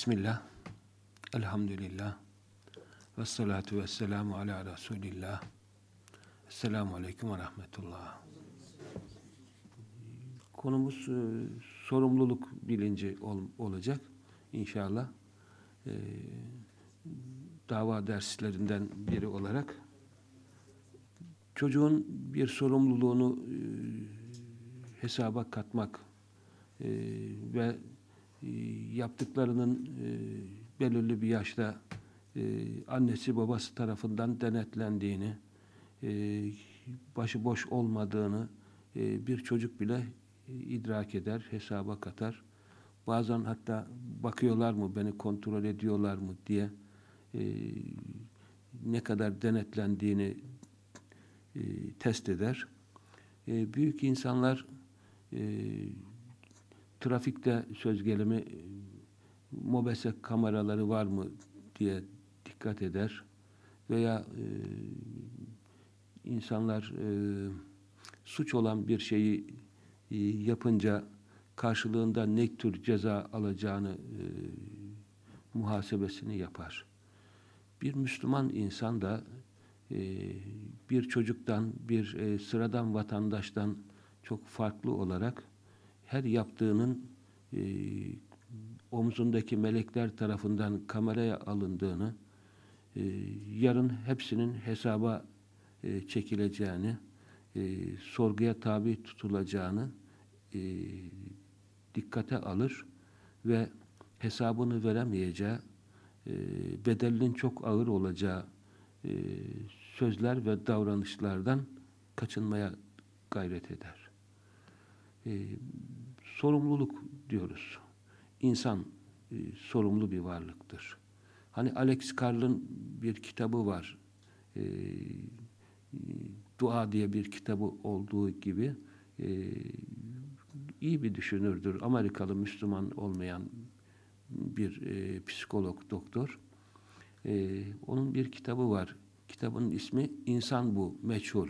Bismillah, elhamdülillah, ve salatu ve selamu ala Resulillah. Esselamu Aleyküm ve Rahmetullah. Konumuz e, sorumluluk bilinci ol, olacak inşallah. E, dava derslerinden biri olarak çocuğun bir sorumluluğunu e, hesaba katmak e, ve yaptıklarının e, belirli bir yaşta e, annesi babası tarafından denetlendiğini, e, başıboş olmadığını bir çocuk bile idrak eder, hesaba katar. Bazen hatta bakıyorlar mı, beni kontrol ediyorlar mı diye ne kadar denetlendiğini test eder. Büyük insanlar trafikte söz gelimi e, mobese kameraları var mı diye dikkat eder veya e, insanlar e, suç olan bir şeyi e, yapınca karşılığında ne tür ceza alacağını e, muhasebesini yapar. Bir Müslüman insan da e, bir çocuktan, bir e, sıradan vatandaştan çok farklı olarak her yaptığının e, omzundaki melekler tarafından kameraya alındığını, e, yarın hepsinin hesaba e, çekileceğini, e, sorguya tabi tutulacağını e, dikkate alır ve hesabını veremeyeceği, e, bedelinin çok ağır olacağı e, sözler ve davranışlardan kaçınmaya gayret eder. E, sorumluluk diyoruz. İnsan e, sorumlu bir varlıktır. Hani Alex Carl'ın bir kitabı var. E, Dua diye bir kitabı olduğu gibi e, iyi bir düşünürdür. Amerikalı Müslüman olmayan bir e, psikolog, doktor. E, onun bir kitabı var. Kitabın ismi İnsan Bu, Meçhul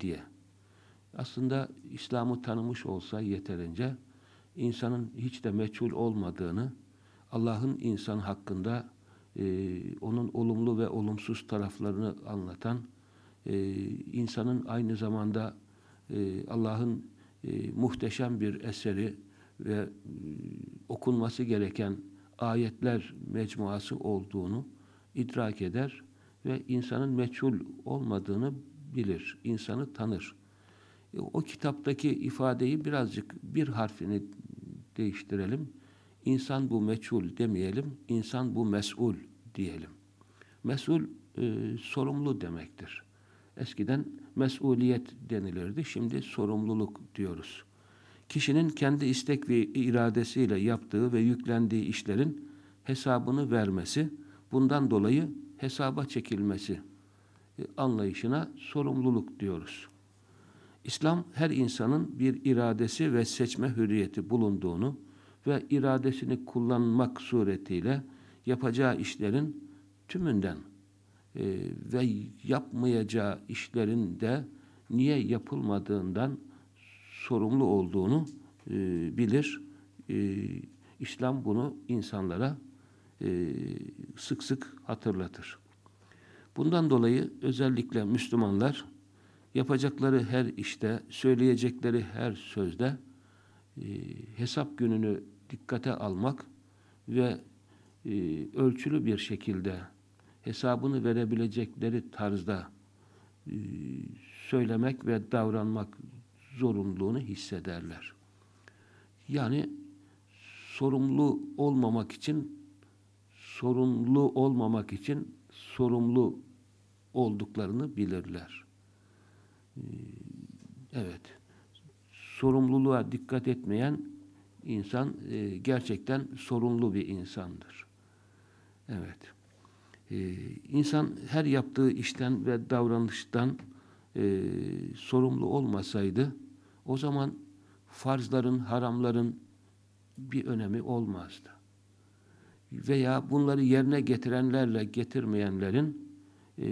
diye. Aslında İslam'ı tanımış olsa yeterince insanın hiç de meçhul olmadığını, Allah'ın insan hakkında e, onun olumlu ve olumsuz taraflarını anlatan, e, insanın aynı zamanda e, Allah'ın e, muhteşem bir eseri ve e, okunması gereken ayetler mecmuası olduğunu idrak eder ve insanın meçhul olmadığını bilir, insanı tanır. E, o kitaptaki ifadeyi birazcık bir harfini değiştirelim. İnsan bu meçhul demeyelim, insan bu mesul diyelim. Mesul e, sorumlu demektir. Eskiden mesuliyet denilirdi, şimdi sorumluluk diyoruz. Kişinin kendi istek ve iradesiyle yaptığı ve yüklendiği işlerin hesabını vermesi, bundan dolayı hesaba çekilmesi e, anlayışına sorumluluk diyoruz. İslam her insanın bir iradesi ve seçme hürriyeti bulunduğunu ve iradesini kullanmak suretiyle yapacağı işlerin tümünden e, ve yapmayacağı işlerin de niye yapılmadığından sorumlu olduğunu e, bilir. E, İslam bunu insanlara e, sık sık hatırlatır. Bundan dolayı özellikle Müslümanlar yapacakları her işte, söyleyecekleri her sözde e, hesap gününü dikkate almak ve e, ölçülü bir şekilde hesabını verebilecekleri tarzda e, söylemek ve davranmak zorunluluğunu hissederler. Yani sorumlu olmamak için sorumlu olmamak için sorumlu olduklarını bilirler. Ee, evet. Sorumluluğa dikkat etmeyen insan e, gerçekten sorumlu bir insandır. Evet. Ee, insan her yaptığı işten ve davranıştan e, sorumlu olmasaydı o zaman farzların, haramların bir önemi olmazdı. Veya bunları yerine getirenlerle getirmeyenlerin e,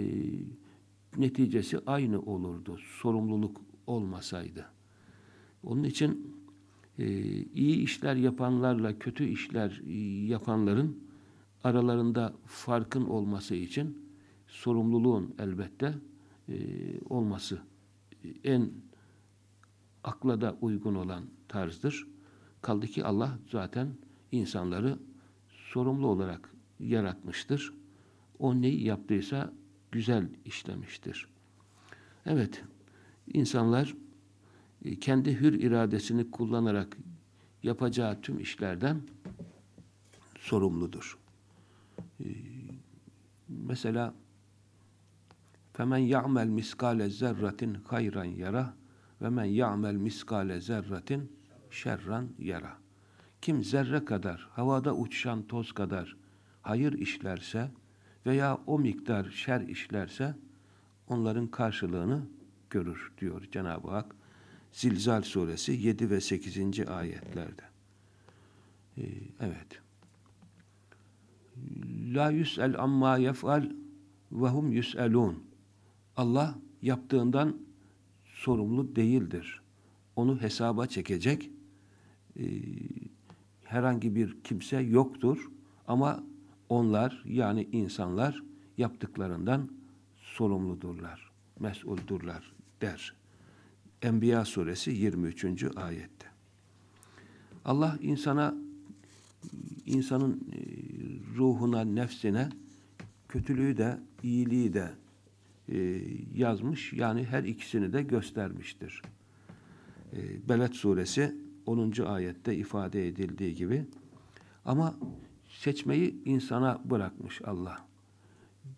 neticesi aynı olurdu. Sorumluluk olmasaydı. Onun için e, iyi işler yapanlarla kötü işler e, yapanların aralarında farkın olması için sorumluluğun elbette e, olması e, en akla da uygun olan tarzdır. Kaldı ki Allah zaten insanları sorumlu olarak yaratmıştır. O neyi yaptıysa güzel işlemiştir. Evet, insanlar e, kendi hür iradesini kullanarak yapacağı tüm işlerden sorumludur. E, mesela فَمَنْ يَعْمَلْ مِسْقَالَ زَرَّةٍ خَيْرًا يَرَهُ وَمَنْ يَعْمَلْ مِسْقَالَ زَرَّةٍ şerran yara. Kim zerre kadar, havada uçuşan toz kadar hayır işlerse veya o miktar şer işlerse onların karşılığını görür diyor Cenab-ı Hak. Zilzal suresi 7 ve 8. ayetlerde. Ee, evet. La yüs'el amma yef'al ve hum yüs'elun. Allah yaptığından sorumlu değildir. Onu hesaba çekecek e, herhangi bir kimse yoktur. Ama onlar yani insanlar yaptıklarından sorumludurlar, mesuldurlar der. Enbiya suresi 23. ayette. Allah insana insanın e, ruhuna, nefsine kötülüğü de, iyiliği de e, yazmış. Yani her ikisini de göstermiştir. E, Beled suresi 10. ayette ifade edildiği gibi. Ama seçmeyi insana bırakmış Allah.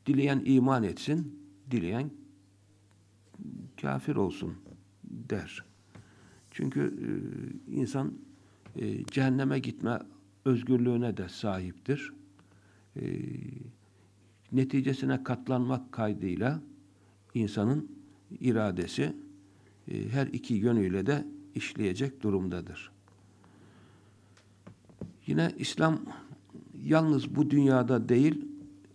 Dileyen iman etsin, dileyen kafir olsun der. Çünkü e, insan e, cehenneme gitme özgürlüğüne de sahiptir. E, neticesine katlanmak kaydıyla insanın iradesi her iki yönüyle de işleyecek durumdadır. Yine İslam yalnız bu dünyada değil,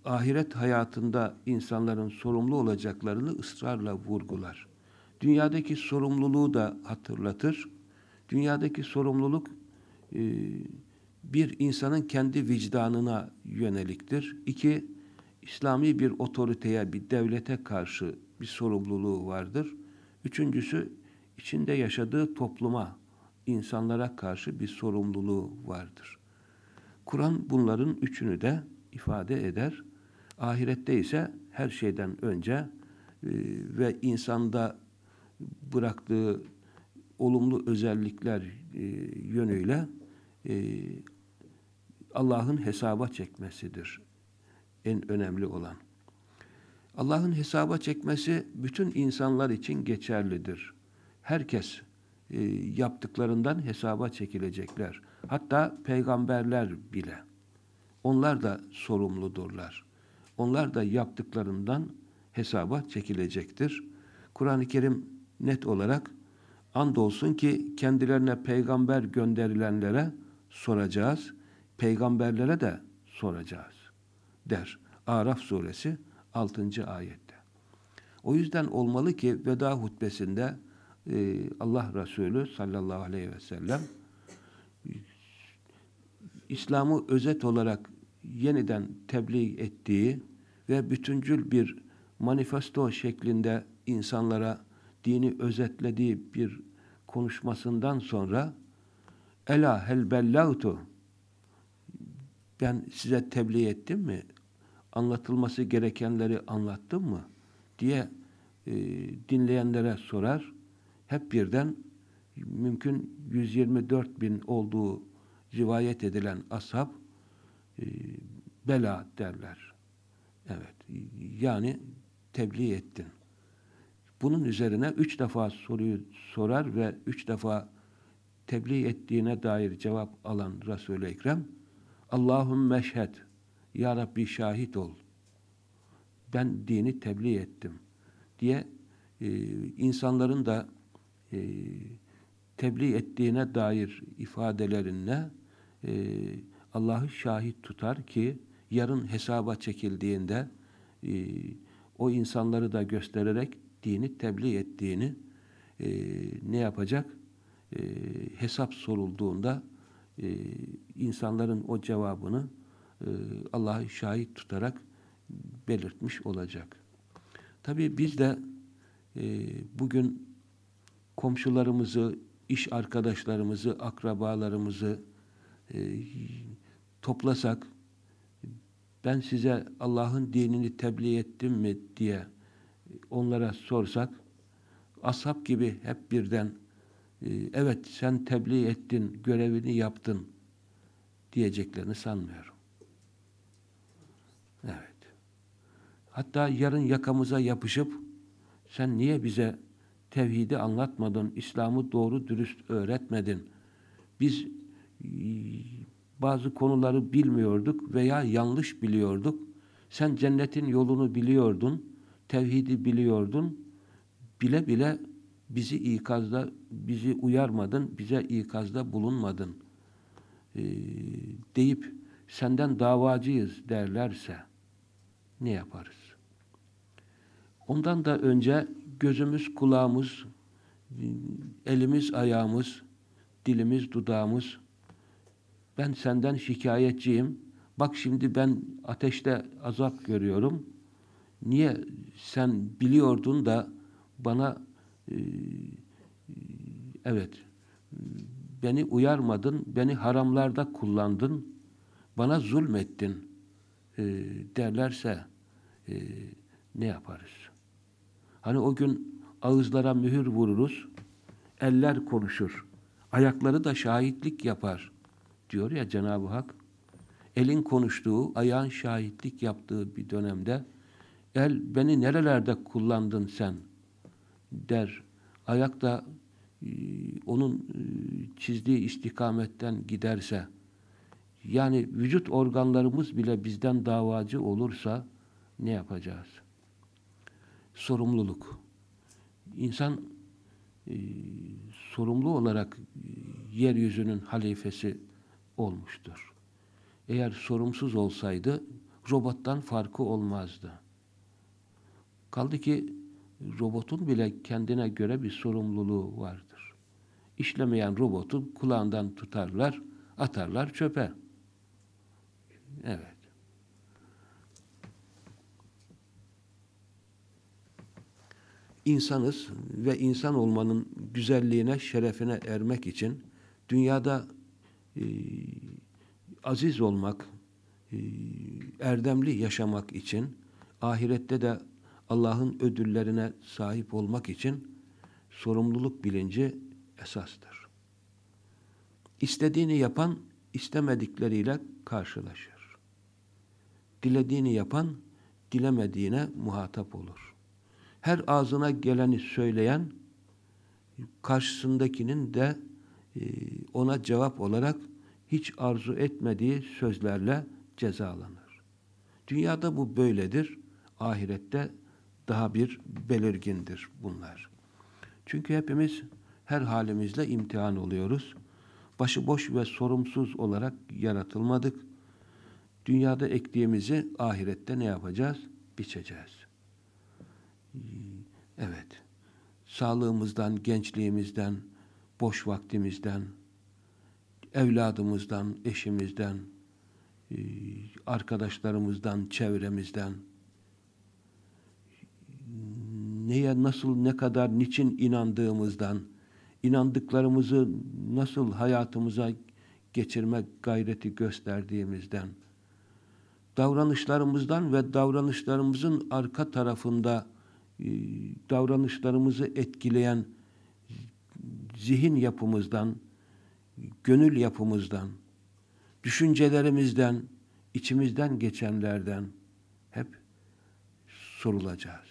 ahiret hayatında insanların sorumlu olacaklarını ısrarla vurgular. Dünyadaki sorumluluğu da hatırlatır. Dünyadaki sorumluluk e, bir insanın kendi vicdanına yöneliktir. İki, İslami bir otoriteye, bir devlete karşı bir sorumluluğu vardır. Üçüncüsü, içinde yaşadığı topluma, insanlara karşı bir sorumluluğu vardır. Kur'an bunların üçünü de ifade eder. Ahirette ise her şeyden önce e, ve insanda bıraktığı olumlu özellikler e, yönüyle e, Allah'ın hesaba çekmesidir en önemli olan. Allah'ın hesaba çekmesi bütün insanlar için geçerlidir. Herkes e, yaptıklarından hesaba çekilecekler. Hatta peygamberler bile. Onlar da sorumludurlar. Onlar da yaptıklarından hesaba çekilecektir. Kur'an-ı Kerim net olarak andolsun ki kendilerine peygamber gönderilenlere soracağız, peygamberlere de soracağız der. Araf suresi 6. ayette. O yüzden olmalı ki veda hutbesinde e, Allah Resulü sallallahu aleyhi ve sellem İslam'ı özet olarak yeniden tebliğ ettiği ve bütüncül bir manifesto şeklinde insanlara dini özetlediği bir konuşmasından sonra Ela hel bellagtu ben size tebliğ ettim mi? Anlatılması gerekenleri anlattım mı? diye e, dinleyenlere sorar. Hep birden mümkün 124 bin olduğu rivayet edilen ashab e, bela derler. Evet. Yani tebliğ ettin. Bunun üzerine üç defa soruyu sorar ve üç defa tebliğ ettiğine dair cevap alan Resul-i Ekrem Allahum meşhed Ya Rabbi şahit ol. Ben dini tebliğ ettim diye e, insanların da e, tebliğ ettiğine dair ifadelerine e, Allah'ı şahit tutar ki yarın hesaba çekildiğinde e, o insanları da göstererek dini tebliğ ettiğini e, ne yapacak? e, hesap sorulduğunda e, insanların o cevabını e, Allah'ı şahit tutarak belirtmiş olacak. Tabii biz de e, bugün komşularımızı, iş arkadaşlarımızı, akrabalarımızı e, toplasak, ben size Allah'ın dinini tebliğ ettim mi diye onlara sorsak, ashab gibi hep birden e, evet sen tebliğ ettin, görevini yaptın diyeceklerini sanmıyorum. Evet. Hatta yarın yakamıza yapışıp sen niye bize tevhidi anlatmadın, İslam'ı doğru dürüst öğretmedin? Biz bazı konuları bilmiyorduk veya yanlış biliyorduk. Sen cennetin yolunu biliyordun, tevhidi biliyordun. Bile bile bizi ikazda, bizi uyarmadın, bize ikazda bulunmadın e, deyip senden davacıyız derlerse ne yaparız? Ondan da önce gözümüz, kulağımız, elimiz, ayağımız, dilimiz, dudağımız ben senden şikayetçiyim. Bak şimdi ben ateşte azap görüyorum. Niye sen biliyordun da bana e, evet beni uyarmadın, beni haramlarda kullandın, bana zulmettin e, derlerse e, ne yaparız? Hani o gün ağızlara mühür vururuz, eller konuşur, ayakları da şahitlik yapar diyor ya Cenab-ı Hak. Elin konuştuğu, ayağın şahitlik yaptığı bir dönemde el beni nerelerde kullandın sen der. Ayak da e, onun e, çizdiği istikametten giderse yani vücut organlarımız bile bizden davacı olursa ne yapacağız? Sorumluluk. İnsan e, sorumlu olarak e, yeryüzünün halifesi olmuştur. Eğer sorumsuz olsaydı robottan farkı olmazdı. Kaldı ki robotun bile kendine göre bir sorumluluğu vardır. İşlemeyen robotu kulağından tutarlar, atarlar çöpe. Evet. İnsanız ve insan olmanın güzelliğine, şerefine ermek için dünyada e, aziz olmak, e, erdemli yaşamak için, ahirette de Allah'ın ödüllerine sahip olmak için sorumluluk bilinci esastır. İstediğini yapan istemedikleriyle karşılaşır. Dilediğini yapan dilemediğine muhatap olur. Her ağzına geleni söyleyen karşısındakinin de ona cevap olarak hiç arzu etmediği sözlerle cezalanır. Dünyada bu böyledir. Ahirette daha bir belirgindir bunlar. Çünkü hepimiz her halimizle imtihan oluyoruz. Başıboş ve sorumsuz olarak yaratılmadık. Dünyada ektiğimizi ahirette ne yapacağız? Biçeceğiz. Evet. Sağlığımızdan, gençliğimizden, boş vaktimizden, evladımızdan, eşimizden, arkadaşlarımızdan, çevremizden, neye nasıl ne kadar niçin inandığımızdan inandıklarımızı nasıl hayatımıza geçirme gayreti gösterdiğimizden davranışlarımızdan ve davranışlarımızın arka tarafında e, davranışlarımızı etkileyen zihin yapımızdan gönül yapımızdan düşüncelerimizden içimizden geçenlerden hep sorulacağız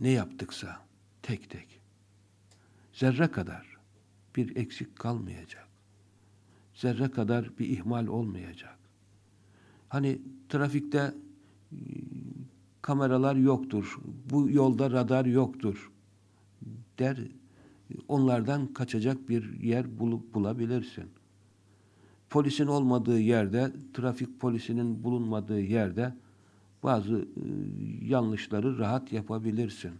ne yaptıksa tek tek zerre kadar bir eksik kalmayacak. Zerre kadar bir ihmal olmayacak. Hani trafikte e, kameralar yoktur. Bu yolda radar yoktur. Der onlardan kaçacak bir yer bulup bulabilirsin. Polisin olmadığı yerde, trafik polisinin bulunmadığı yerde bazı e, yanlışları rahat yapabilirsin.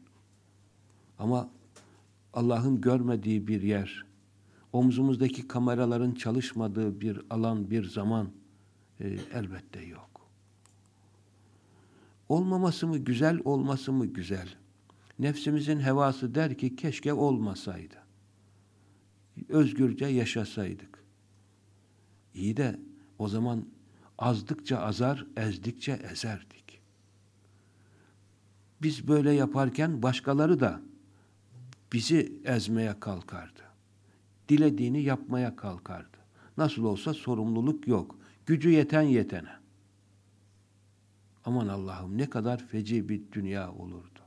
Ama Allah'ın görmediği bir yer, omzumuzdaki kameraların çalışmadığı bir alan, bir zaman e, elbette yok. Olmaması mı güzel, olması mı güzel? Nefsimizin hevası der ki keşke olmasaydı. Özgürce yaşasaydık. İyi de o zaman azdıkça azar, ezdikçe ezerdik. Biz böyle yaparken başkaları da bizi ezmeye kalkardı. Dilediğini yapmaya kalkardı. Nasıl olsa sorumluluk yok. Gücü yeten yetene. Aman Allah'ım ne kadar feci bir dünya olurdu.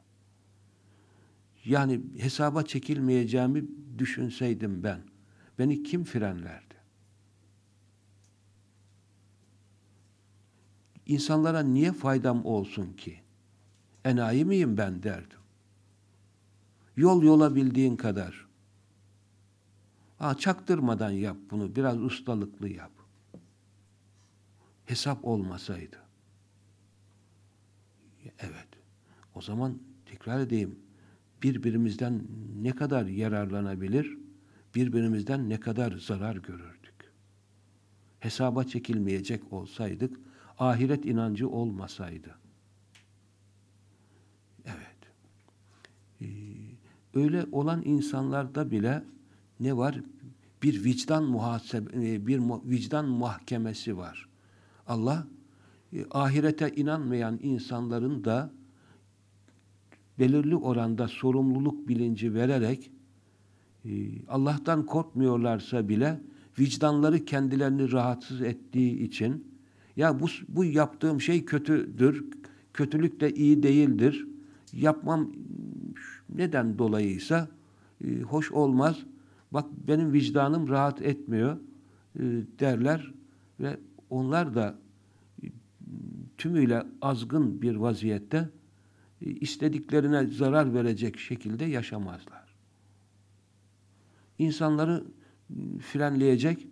Yani hesaba çekilmeyeceğimi düşünseydim ben. Beni kim frenlerdi? İnsanlara niye faydam olsun ki? Enayi miyim ben derdim. Yol yola bildiğin kadar. Ha, çaktırmadan yap bunu. Biraz ustalıklı yap. Hesap olmasaydı. Evet. O zaman tekrar edeyim. Birbirimizden ne kadar yararlanabilir, birbirimizden ne kadar zarar görürdük. Hesaba çekilmeyecek olsaydık, ahiret inancı olmasaydı. Evet. Ee, öyle olan insanlarda bile ne var? Bir vicdan muhasebe, e, bir vicdan mahkemesi var. Allah e, ahirete inanmayan insanların da belirli oranda sorumluluk bilinci vererek e, Allah'tan korkmuyorlarsa bile vicdanları kendilerini rahatsız ettiği için ya bu, bu yaptığım şey kötüdür, kötülük de iyi değildir, yapmam neden dolayıysa e, hoş olmaz, bak benim vicdanım rahat etmiyor e, derler ve onlar da e, tümüyle azgın bir vaziyette istediklerine zarar verecek şekilde yaşamazlar. İnsanları e, frenleyecek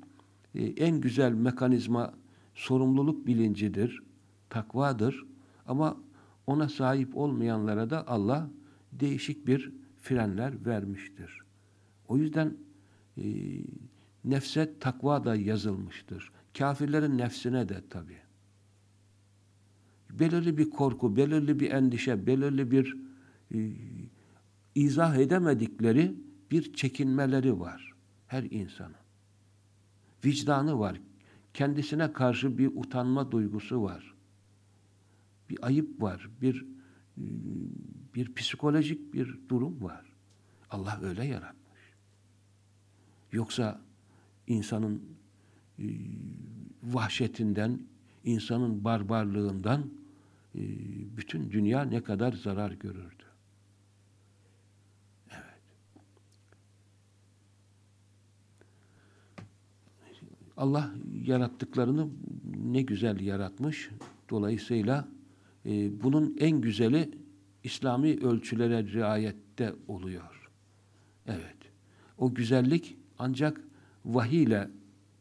e, en güzel mekanizma sorumluluk bilincidir, takvadır. Ama ona sahip olmayanlara da Allah değişik bir frenler vermiştir. O yüzden e, nefse takva da yazılmıştır. Kafirlerin nefsine de tabi. Belirli bir korku, belirli bir endişe, belirli bir e, izah edemedikleri bir çekinmeleri var her insanın. Vicdanı var, kendisine karşı bir utanma duygusu var. Bir ayıp var, bir bir psikolojik bir durum var. Allah öyle yaratmış. Yoksa insanın e, vahşetinden, insanın barbarlığından e, bütün dünya ne kadar zarar görürdü. Allah yarattıklarını ne güzel yaratmış. Dolayısıyla e, bunun en güzeli İslami ölçülere riayette oluyor. Evet. O güzellik ancak vahiy ile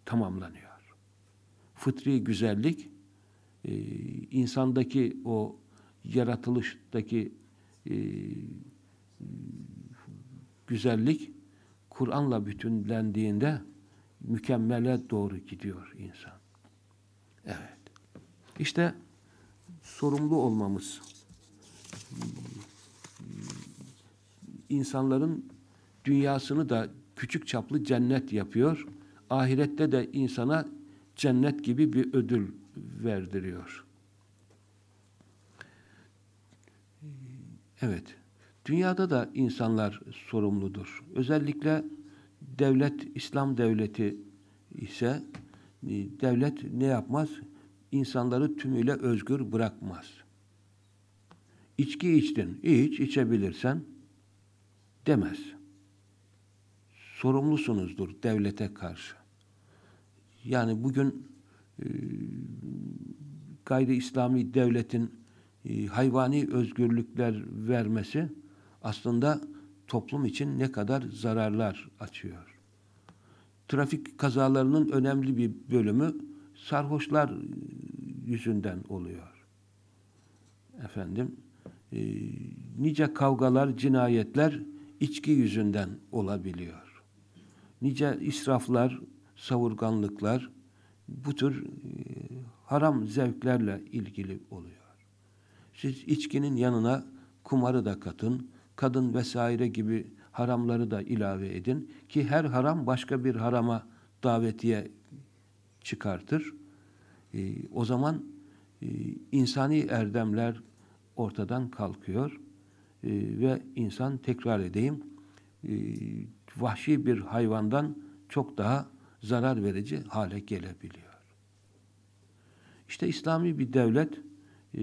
tamamlanıyor. Fıtri güzellik e, insandaki o yaratılıştaki e, güzellik Kur'an'la bütünlendiğinde mükemmele doğru gidiyor insan. Evet. İşte sorumlu olmamız insanların dünyasını da küçük çaplı cennet yapıyor. Ahirette de insana cennet gibi bir ödül verdiriyor. Evet. Dünyada da insanlar sorumludur. Özellikle devlet, İslam devleti ise e, devlet ne yapmaz? İnsanları tümüyle özgür bırakmaz. İçki içtin, iç, içebilirsen demez. Sorumlusunuzdur devlete karşı. Yani bugün e, gayri İslami devletin e, hayvani özgürlükler vermesi aslında toplum için ne kadar zararlar açıyor. Trafik kazalarının önemli bir bölümü sarhoşlar yüzünden oluyor. Efendim, e, nice kavgalar, cinayetler içki yüzünden olabiliyor. Nice israflar, savurganlıklar bu tür e, haram zevklerle ilgili oluyor. Siz içkinin yanına kumarı da katın, kadın vesaire gibi haramları da ilave edin ki her haram başka bir harama davetiye çıkartır. E, o zaman e, insani erdemler ortadan kalkıyor e, ve insan tekrar edeyim e, vahşi bir hayvandan çok daha zarar verici hale gelebiliyor. İşte İslami bir devlet e,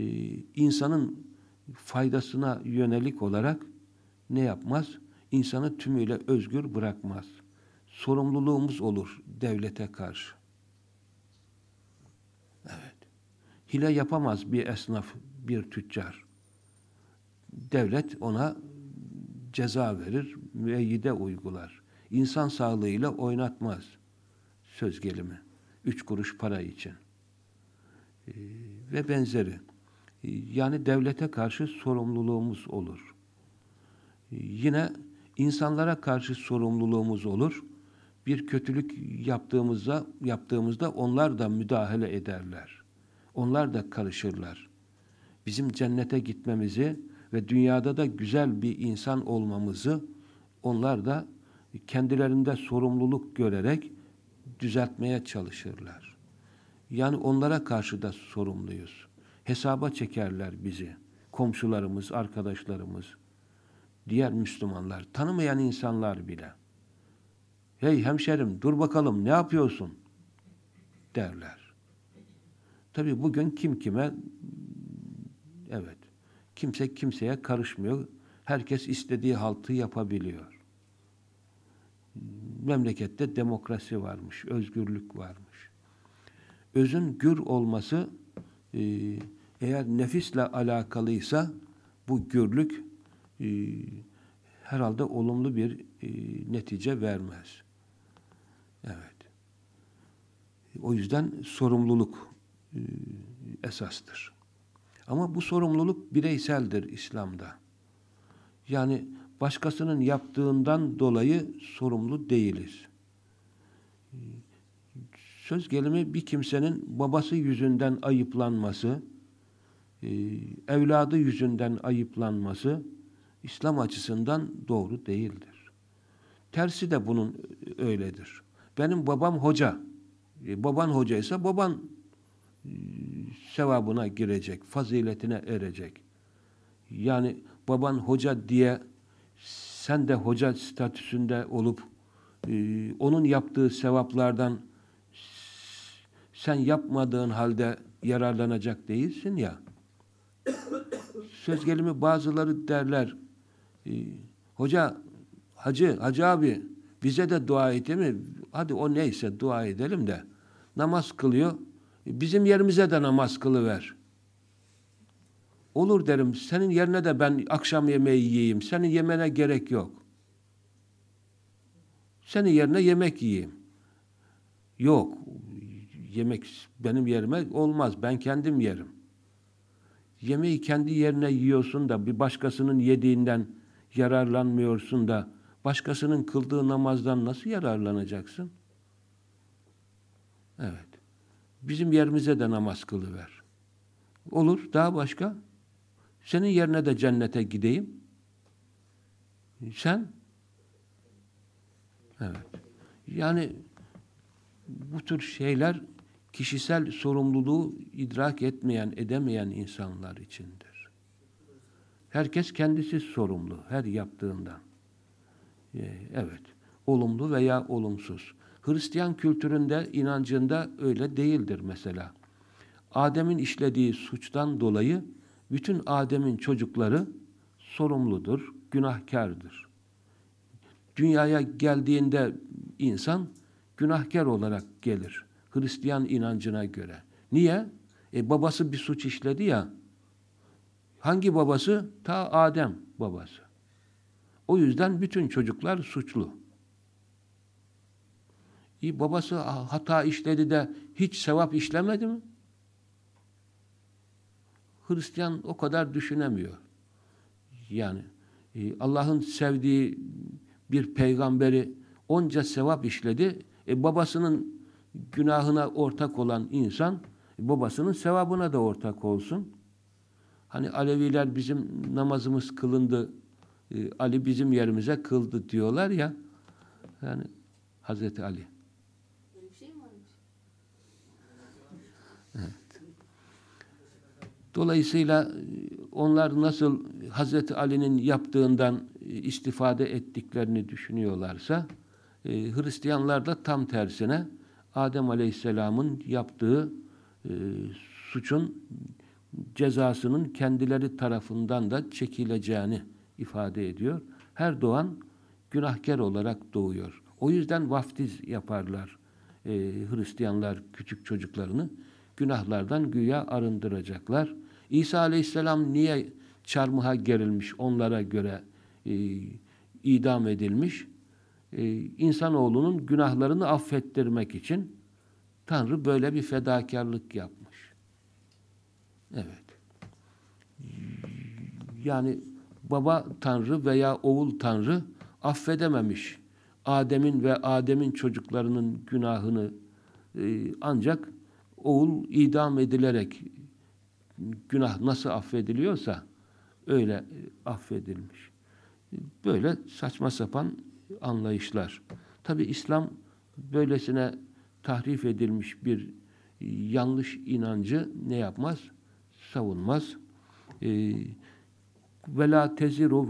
insanın faydasına yönelik olarak ne yapmaz? İnsanı tümüyle özgür bırakmaz. Sorumluluğumuz olur devlete karşı. Evet. Hile yapamaz bir esnaf, bir tüccar. Devlet ona ceza verir, müeyyide uygular. İnsan sağlığıyla oynatmaz söz gelimi. Üç kuruş para için. Ee, ve benzeri. Ee, yani devlete karşı sorumluluğumuz olur. Ee, yine insanlara karşı sorumluluğumuz olur. Bir kötülük yaptığımızda yaptığımızda onlar da müdahale ederler. Onlar da karışırlar. Bizim cennete gitmemizi ve dünyada da güzel bir insan olmamızı onlar da kendilerinde sorumluluk görerek düzeltmeye çalışırlar. Yani onlara karşı da sorumluyuz. Hesaba çekerler bizi. Komşularımız, arkadaşlarımız, diğer Müslümanlar, tanımayan insanlar bile. Hey hemşerim dur bakalım ne yapıyorsun? derler. Tabii bugün kim kime evet kimse kimseye karışmıyor. Herkes istediği haltı yapabiliyor. Memlekette demokrasi varmış, özgürlük varmış. Özün gür olması e, eğer nefisle alakalıysa bu gürlük e, herhalde olumlu bir e, netice vermez. Evet. O yüzden sorumluluk esastır. Ama bu sorumluluk bireyseldir İslam'da. Yani başkasının yaptığından dolayı sorumlu değiliz. E, söz gelimi bir kimsenin babası yüzünden ayıplanması, e, evladı yüzünden ayıplanması İslam açısından doğru değildir. Tersi de bunun öyledir. Benim babam hoca. Baban hocaysa baban sevabına girecek, faziletine erecek. Yani baban hoca diye sen de hoca statüsünde olup e, onun yaptığı sevaplardan sen yapmadığın halde yararlanacak değilsin ya. Söz gelimi bazıları derler e, hoca, hacı, hacı abi bize de dua et mi? Hadi o neyse dua edelim de namaz kılıyor Bizim yerimize de namaz kılıver. Olur derim. Senin yerine de ben akşam yemeği yiyeyim. Senin yemene gerek yok. Senin yerine yemek yiyeyim. Yok. Yemek benim yerime olmaz. Ben kendim yerim. Yemeği kendi yerine yiyorsun da bir başkasının yediğinden yararlanmıyorsun da başkasının kıldığı namazdan nasıl yararlanacaksın? Evet. Bizim yerimize de namaz kılıver. Olur. Daha başka? Senin yerine de cennete gideyim. Sen? Evet. Yani bu tür şeyler kişisel sorumluluğu idrak etmeyen, edemeyen insanlar içindir. Herkes kendisi sorumlu her yaptığından. Ee, evet. Olumlu veya olumsuz. Hristiyan kültüründe, inancında öyle değildir mesela. Adem'in işlediği suçtan dolayı bütün Adem'in çocukları sorumludur, günahkardır. Dünyaya geldiğinde insan günahkar olarak gelir. Hristiyan inancına göre. Niye? E babası bir suç işledi ya. Hangi babası? Ta Adem babası. O yüzden bütün çocuklar suçlu. İyi, babası hata işledi de hiç sevap işlemedi mi? Hristiyan o kadar düşünemiyor. Yani E, Allah'ın sevdiği bir peygamberi onca sevap işledi. E, babasının günahına ortak olan insan babasının sevabına da ortak olsun. Hani Aleviler bizim namazımız kılındı, e, Ali bizim yerimize kıldı diyorlar ya. Yani Hazreti Ali. Bir şey mi varmış? Dolayısıyla e, onlar nasıl Hazreti Ali'nin yaptığından e, istifade ettiklerini düşünüyorlarsa Hristiyanlar da tam tersine Adem Aleyhisselam'ın yaptığı e, suçun cezasının kendileri tarafından da çekileceğini ifade ediyor. Her doğan günahkar olarak doğuyor. O yüzden vaftiz yaparlar e, Hristiyanlar küçük çocuklarını. Günahlardan güya arındıracaklar. İsa Aleyhisselam niye çarmıha gerilmiş onlara göre e, idam edilmiş? E, insanoğlunun günahlarını affettirmek için Tanrı böyle bir fedakarlık yapmış. Evet. Yani baba Tanrı veya oğul Tanrı affedememiş. Adem'in ve Adem'in çocuklarının günahını e, ancak oğul idam edilerek günah nasıl affediliyorsa öyle e, affedilmiş. Böyle saçma sapan anlayışlar. Tabi İslam böylesine tahrif edilmiş bir yanlış inancı ne yapmaz? Savunmaz. E, ve la teziru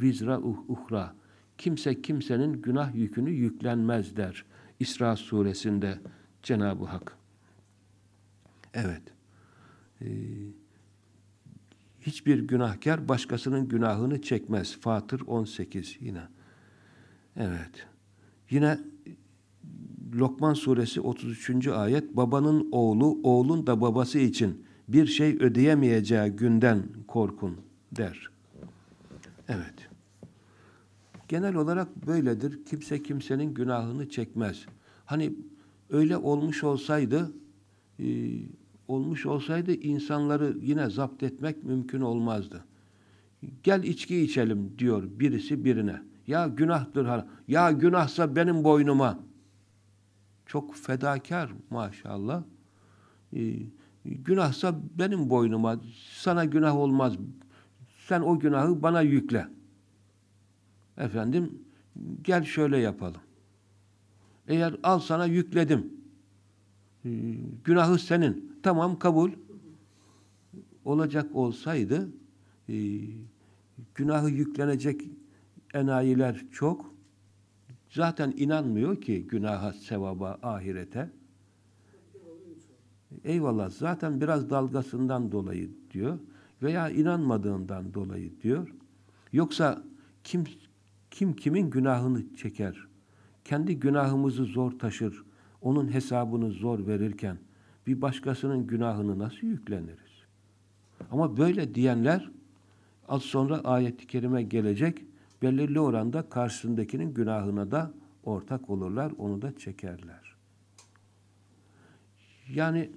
vizra uhra. Kimse kimsenin günah yükünü yüklenmez der. İsra suresinde Cenab-ı Hak. Evet. Ee, hiçbir günahkar başkasının günahını çekmez. Fatır 18 yine. Evet. Yine Lokman suresi 33. ayet babanın oğlu, oğlun da babası için bir şey ödeyemeyeceği günden korkun der. Evet. Genel olarak böyledir. Kimse kimsenin günahını çekmez. Hani öyle olmuş olsaydı e, olmuş olsaydı insanları yine zapt etmek mümkün olmazdı. Gel içki içelim diyor birisi birine. Ya günahtır. Ya günahsa benim boynuma. Çok fedakar maşallah. Ee, günahsa benim boynuma. Sana günah olmaz. Sen o günahı bana yükle. Efendim gel şöyle yapalım. Eğer al sana yükledim. Ee, günahı senin. Tamam kabul. Olacak olsaydı e, günahı yüklenecek enayiler çok. Zaten inanmıyor ki günaha, sevaba, ahirete. Eyvallah zaten biraz dalgasından dolayı diyor veya inanmadığından dolayı diyor. Yoksa kim kim kimin günahını çeker? Kendi günahımızı zor taşır. Onun hesabını zor verirken bir başkasının günahını nasıl yükleniriz? Ama böyle diyenler az sonra ayet-i kerime gelecek belirli oranda karşısındakinin günahına da ortak olurlar, onu da çekerler. Yani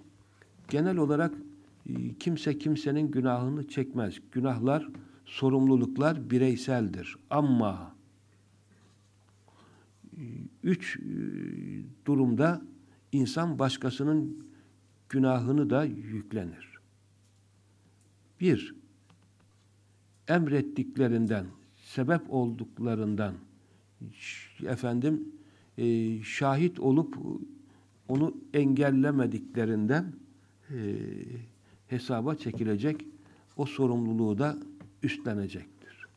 genel olarak e, kimse kimsenin günahını çekmez. Günahlar, sorumluluklar bireyseldir. Ama e, üç e, durumda insan başkasının günahını da yüklenir. Bir, emrettiklerinden, sebep olduklarından efendim e, şahit olup onu engellemediklerinden e, hesaba çekilecek o sorumluluğu da üstlenecektir.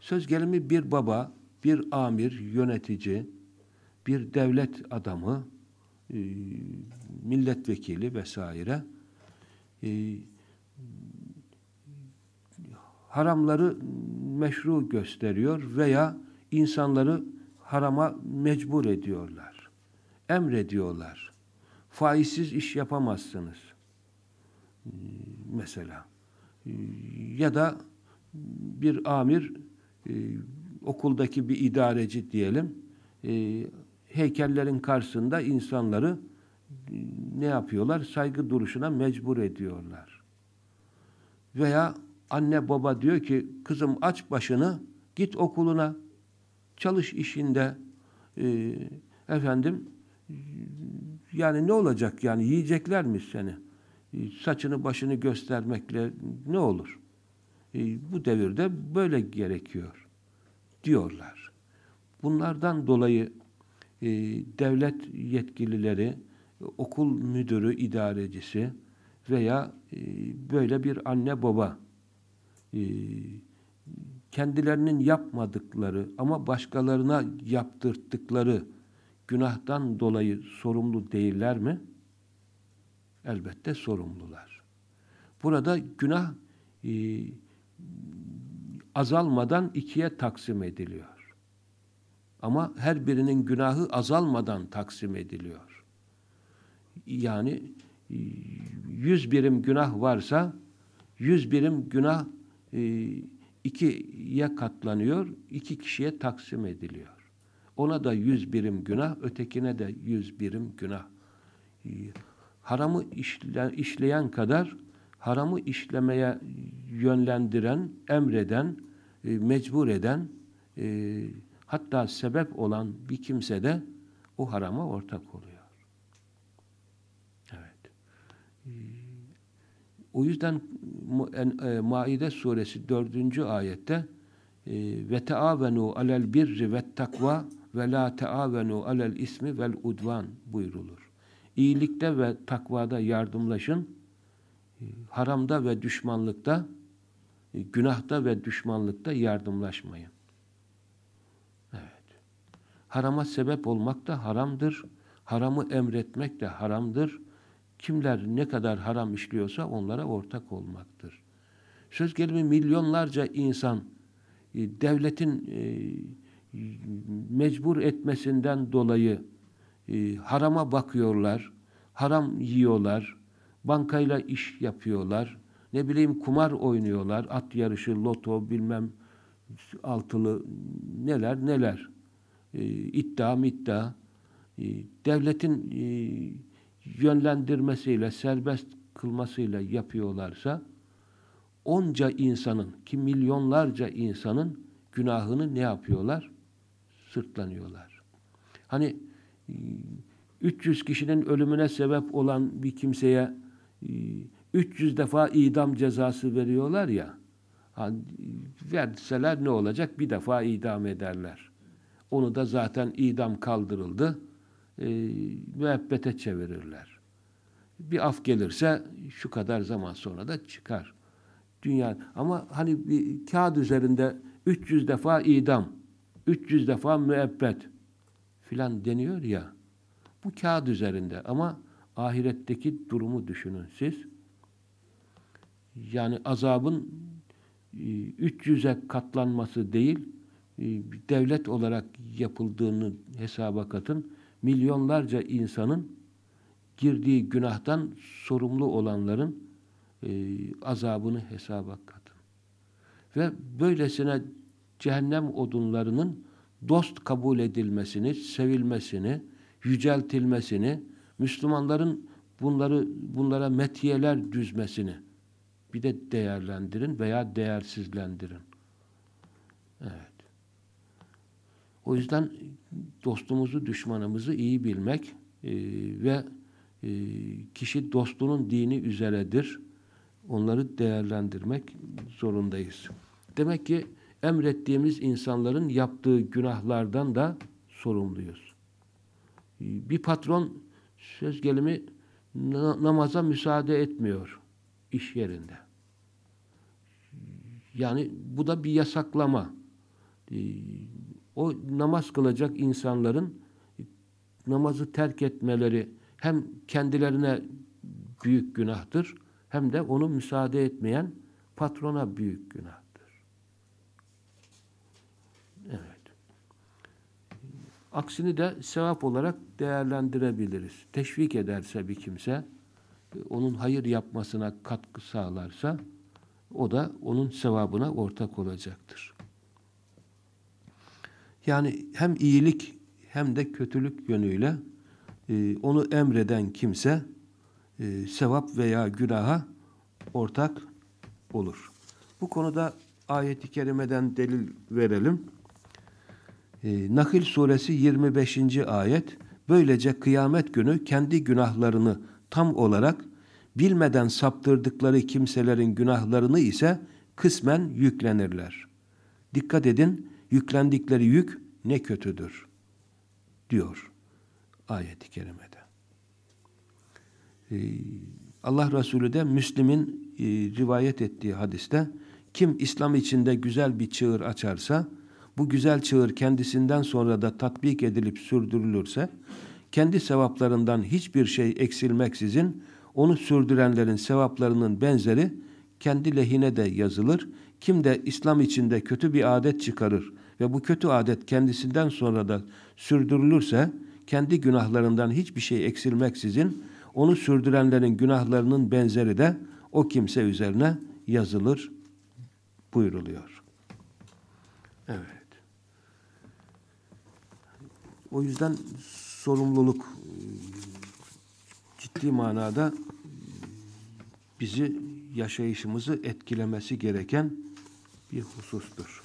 Söz gelimi bir baba, bir amir, yönetici, bir devlet adamı, e, milletvekili vesaire e, haramları meşru gösteriyor veya insanları harama mecbur ediyorlar. Emrediyorlar. Faizsiz iş yapamazsınız. Mesela. Ya da bir amir e, okuldaki bir idareci diyelim e, heykellerin karşısında insanları ne yapıyorlar? Saygı duruşuna mecbur ediyorlar. Veya anne baba diyor ki kızım aç başını git okuluna çalış işinde e, efendim yani ne olacak yani yiyecekler mi seni? E, saçını başını göstermekle ne olur? E, bu devirde böyle gerekiyor diyorlar. Bunlardan dolayı e, devlet yetkilileri, okul müdürü, idarecisi veya e, böyle bir anne baba e, kendilerinin yapmadıkları ama başkalarına yaptırttıkları günahtan dolayı sorumlu değiller mi? Elbette sorumlular. Burada günah e, azalmadan ikiye taksim ediliyor. Ama her birinin günahı azalmadan taksim ediliyor. Yani e, yüz birim günah varsa yüz birim günah e, ikiye katlanıyor, iki kişiye taksim ediliyor. Ona da yüz birim günah, ötekine de yüz birim günah. Ee, haramı işle, işleyen kadar haramı işlemeye yönlendiren, emreden, e, mecbur eden, e, hatta sebep olan bir kimse de o harama ortak oluyor. Evet. Ee, o yüzden e, Maide suresi dördüncü ayette ve teavenu alel birri ve takva ve la teavenu alel ismi vel udvan buyrulur. İyilikte ve takvada yardımlaşın, e, haramda ve düşmanlıkta, e, günahta ve düşmanlıkta yardımlaşmayın. Evet. Harama sebep olmak da haramdır. Haramı emretmek de haramdır. Kimler ne kadar haram işliyorsa onlara ortak olmaktır. Söz gelimi milyonlarca insan e, devletin mecbur etmesinden dolayı e, harama bakıyorlar, haram yiyorlar, bankayla iş yapıyorlar, ne bileyim kumar oynuyorlar, at yarışı, loto, bilmem altılı neler neler, e, iddia iddia, e, devletin e, yönlendirmesiyle, serbest kılmasıyla yapıyorlarsa, onca insanın ki milyonlarca insanın günahını ne yapıyorlar? sırtlanıyorlar. Hani 300 kişinin ölümüne sebep olan bir kimseye 300 defa idam cezası veriyorlar ya. Verseler ne olacak? Bir defa idam ederler. Onu da zaten idam kaldırıldı. E, müebbete çevirirler. Bir af gelirse şu kadar zaman sonra da çıkar. Dünya ama hani bir kağıt üzerinde 300 defa idam 300 defa müebbet filan deniyor ya. Bu kağıt üzerinde ama ahiretteki durumu düşünün siz. Yani azabın 300'e katlanması değil, e, devlet olarak yapıldığını hesaba katın. Milyonlarca insanın girdiği günahtan sorumlu olanların e, azabını hesaba katın. Ve böylesine cehennem odunlarının dost kabul edilmesini, sevilmesini, yüceltilmesini, Müslümanların bunları bunlara metiyeler düzmesini bir de değerlendirin veya değersizlendirin. Evet. O yüzden dostumuzu, düşmanımızı iyi bilmek e, ve e, kişi dostunun dini üzeredir. Onları değerlendirmek zorundayız. Demek ki emrettiğimiz insanların yaptığı günahlardan da sorumluyuz. Bir patron söz gelimi namaza müsaade etmiyor iş yerinde. Yani bu da bir yasaklama. O namaz kılacak insanların namazı terk etmeleri hem kendilerine büyük günahtır hem de onu müsaade etmeyen patrona büyük günah. Aksini de sevap olarak değerlendirebiliriz. Teşvik ederse bir kimse, onun hayır yapmasına katkı sağlarsa, o da onun sevabına ortak olacaktır. Yani hem iyilik hem de kötülük yönüyle e, onu emreden kimse e, sevap veya günaha ortak olur. Bu konuda ayeti kerimeden delil verelim. Ee, Nahil suresi 25. ayet böylece kıyamet günü kendi günahlarını tam olarak bilmeden saptırdıkları kimselerin günahlarını ise kısmen yüklenirler. Dikkat edin, yüklendikleri yük ne kötüdür diyor ayet-i kerimede. Ee, Allah Resulü de Müslim'in e, rivayet ettiği hadiste kim İslam içinde güzel bir çığır açarsa bu güzel çığır kendisinden sonra da tatbik edilip sürdürülürse kendi sevaplarından hiçbir şey eksilmeksizin onu sürdürenlerin sevaplarının benzeri kendi lehine de yazılır. Kim de İslam içinde kötü bir adet çıkarır ve bu kötü adet kendisinden sonra da sürdürülürse kendi günahlarından hiçbir şey eksilmeksizin onu sürdürenlerin günahlarının benzeri de o kimse üzerine yazılır buyuruluyor. Evet. O yüzden sorumluluk e, ciddi manada bizi yaşayışımızı etkilemesi gereken bir husustur.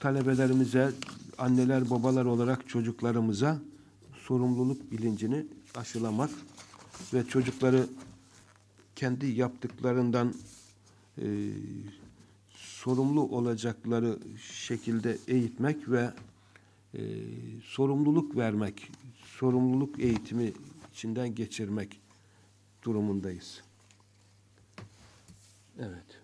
Talebelerimize, anneler babalar olarak çocuklarımıza sorumluluk bilincini aşılamak ve çocukları kendi yaptıklarından e, sorumlu olacakları şekilde eğitmek ve e, sorumluluk vermek, sorumluluk eğitimi içinden geçirmek durumundayız. Evet.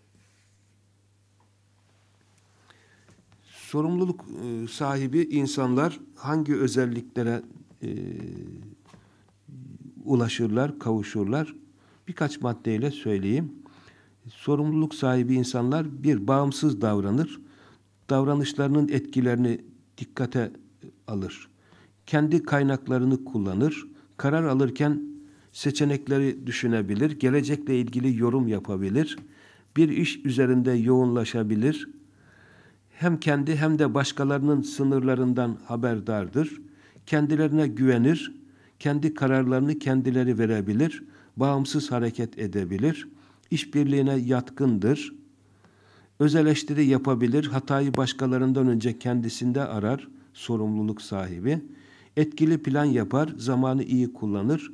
Sorumluluk e, sahibi insanlar hangi özelliklere e, ulaşırlar, kavuşurlar? Birkaç maddeyle söyleyeyim. Sorumluluk sahibi insanlar bir bağımsız davranır. Davranışlarının etkilerini dikkate alır. Kendi kaynaklarını kullanır. Karar alırken seçenekleri düşünebilir. Gelecekle ilgili yorum yapabilir. Bir iş üzerinde yoğunlaşabilir. Hem kendi hem de başkalarının sınırlarından haberdardır. Kendilerine güvenir. Kendi kararlarını kendileri verebilir. Bağımsız hareket edebilir. İşbirliğine yatkındır öz eleştiri yapabilir, hatayı başkalarından önce kendisinde arar, sorumluluk sahibi. Etkili plan yapar, zamanı iyi kullanır.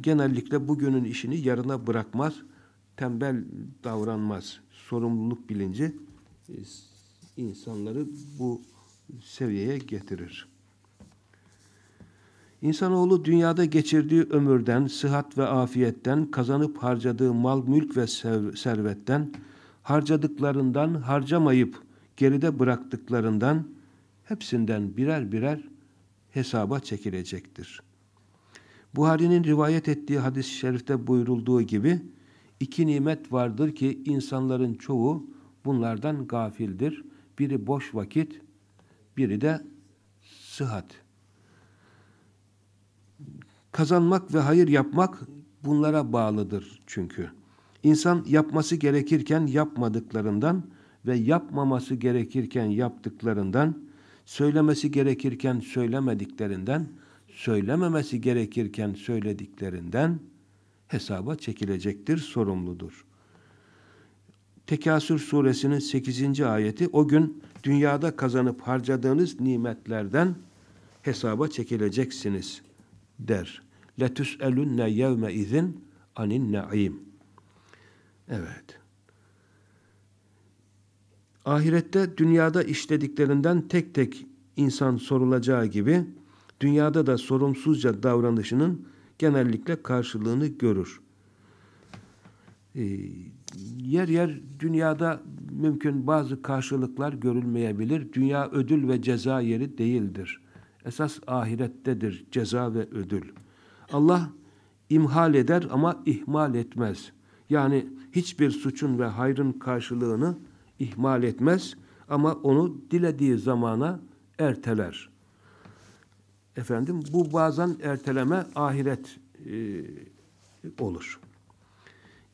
Genellikle bugünün işini yarına bırakmaz, tembel davranmaz. Sorumluluk bilinci e, insanları bu seviyeye getirir. İnsanoğlu dünyada geçirdiği ömürden, sıhhat ve afiyetten, kazanıp harcadığı mal, mülk ve servetten, harcadıklarından, harcamayıp geride bıraktıklarından hepsinden birer birer hesaba çekilecektir. Buhari'nin rivayet ettiği hadis-i şerifte buyurulduğu gibi iki nimet vardır ki insanların çoğu bunlardan gafildir. Biri boş vakit, biri de sıhhat. Kazanmak ve hayır yapmak bunlara bağlıdır çünkü. İnsan yapması gerekirken yapmadıklarından ve yapmaması gerekirken yaptıklarından, söylemesi gerekirken söylemediklerinden, söylememesi gerekirken söylediklerinden hesaba çekilecektir, sorumludur. Tekasür suresinin 8. ayeti o gün dünyada kazanıp harcadığınız nimetlerden hesaba çekileceksiniz der. Letüselünne yevme izin anin naim. Evet. Ahirette dünyada işlediklerinden tek tek insan sorulacağı gibi dünyada da sorumsuzca davranışının genellikle karşılığını görür. Ee, yer yer dünyada mümkün bazı karşılıklar görülmeyebilir. Dünya ödül ve ceza yeri değildir. Esas ahirettedir ceza ve ödül. Allah imhal eder ama ihmal etmez. Yani hiçbir suçun ve hayrın karşılığını ihmal etmez ama onu dilediği zamana erteler. Efendim bu bazen erteleme ahiret e, olur.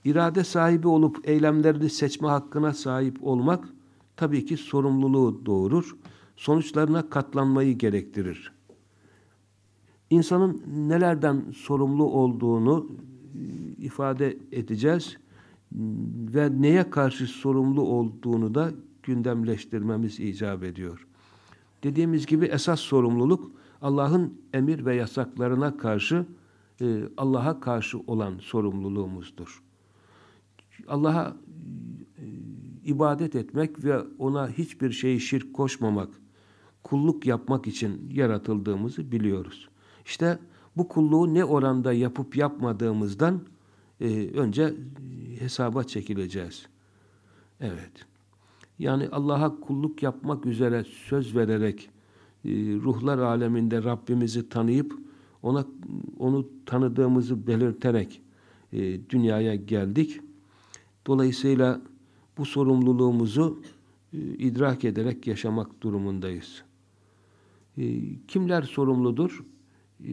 İrade sahibi olup eylemlerini seçme hakkına sahip olmak tabii ki sorumluluğu doğurur. Sonuçlarına katlanmayı gerektirir. İnsanın nelerden sorumlu olduğunu e, ifade edeceğiz ve neye karşı sorumlu olduğunu da gündemleştirmemiz icap ediyor. Dediğimiz gibi esas sorumluluk Allah'ın emir ve yasaklarına karşı e, Allah'a karşı olan sorumluluğumuzdur. Allah'a e, ibadet etmek ve ona hiçbir şeyi şirk koşmamak, kulluk yapmak için yaratıldığımızı biliyoruz. İşte bu kulluğu ne oranda yapıp yapmadığımızdan e, önce hesaba çekileceğiz. Evet. Yani Allah'a kulluk yapmak üzere söz vererek ruhlar aleminde Rabbimizi tanıyıp ona onu tanıdığımızı belirterek e, dünyaya geldik. Dolayısıyla bu sorumluluğumuzu e, idrak ederek yaşamak durumundayız. E, kimler sorumludur? E,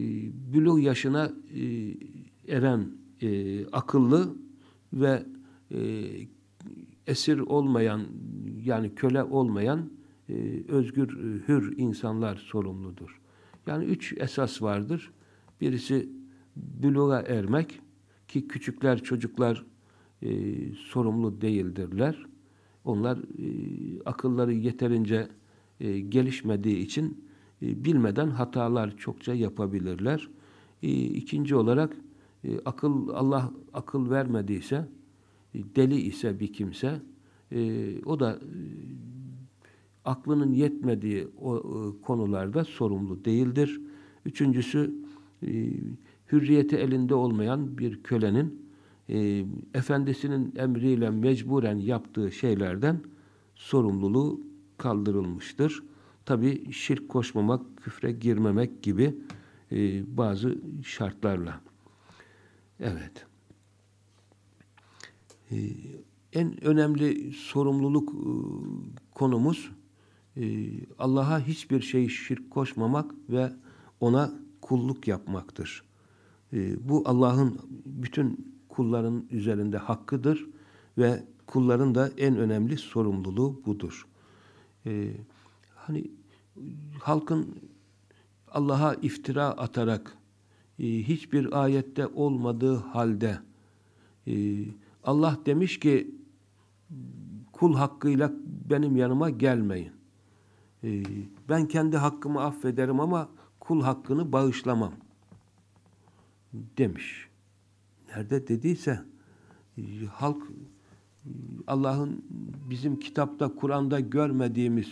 bülü yaşına e, eren e, akıllı ve e, esir olmayan yani köle olmayan e, özgür, e, hür insanlar sorumludur. Yani üç esas vardır. Birisi büluğa ermek ki küçükler, çocuklar e, sorumlu değildirler. Onlar e, akılları yeterince e, gelişmediği için e, bilmeden hatalar çokça yapabilirler. E, ikinci olarak e, akıl Allah akıl vermediyse, e, deli ise bir kimse, e, o da e, aklının yetmediği o e, konularda sorumlu değildir. Üçüncüsü e, hürriyeti elinde olmayan bir kölenin e, efendisinin emriyle mecburen yaptığı şeylerden sorumluluğu kaldırılmıştır. Tabi şirk koşmamak, küfre girmemek gibi bazı şartlarla. Evet. En önemli sorumluluk e, konumuz Allah'a hiçbir şey şirk koşmamak ve ona kulluk yapmaktır. E, bu Allah'ın bütün kulların üzerinde hakkıdır ve kulların da en önemli sorumluluğu budur. Ee, hani halkın Allah'a iftira atarak e, hiçbir ayette olmadığı halde e, Allah demiş ki kul hakkıyla benim yanıma gelmeyin. E, ben kendi hakkımı affederim ama kul hakkını bağışlamam demiş nerede dediyse e, halk e, Allah'ın bizim kitapta, Kur'an'da görmediğimiz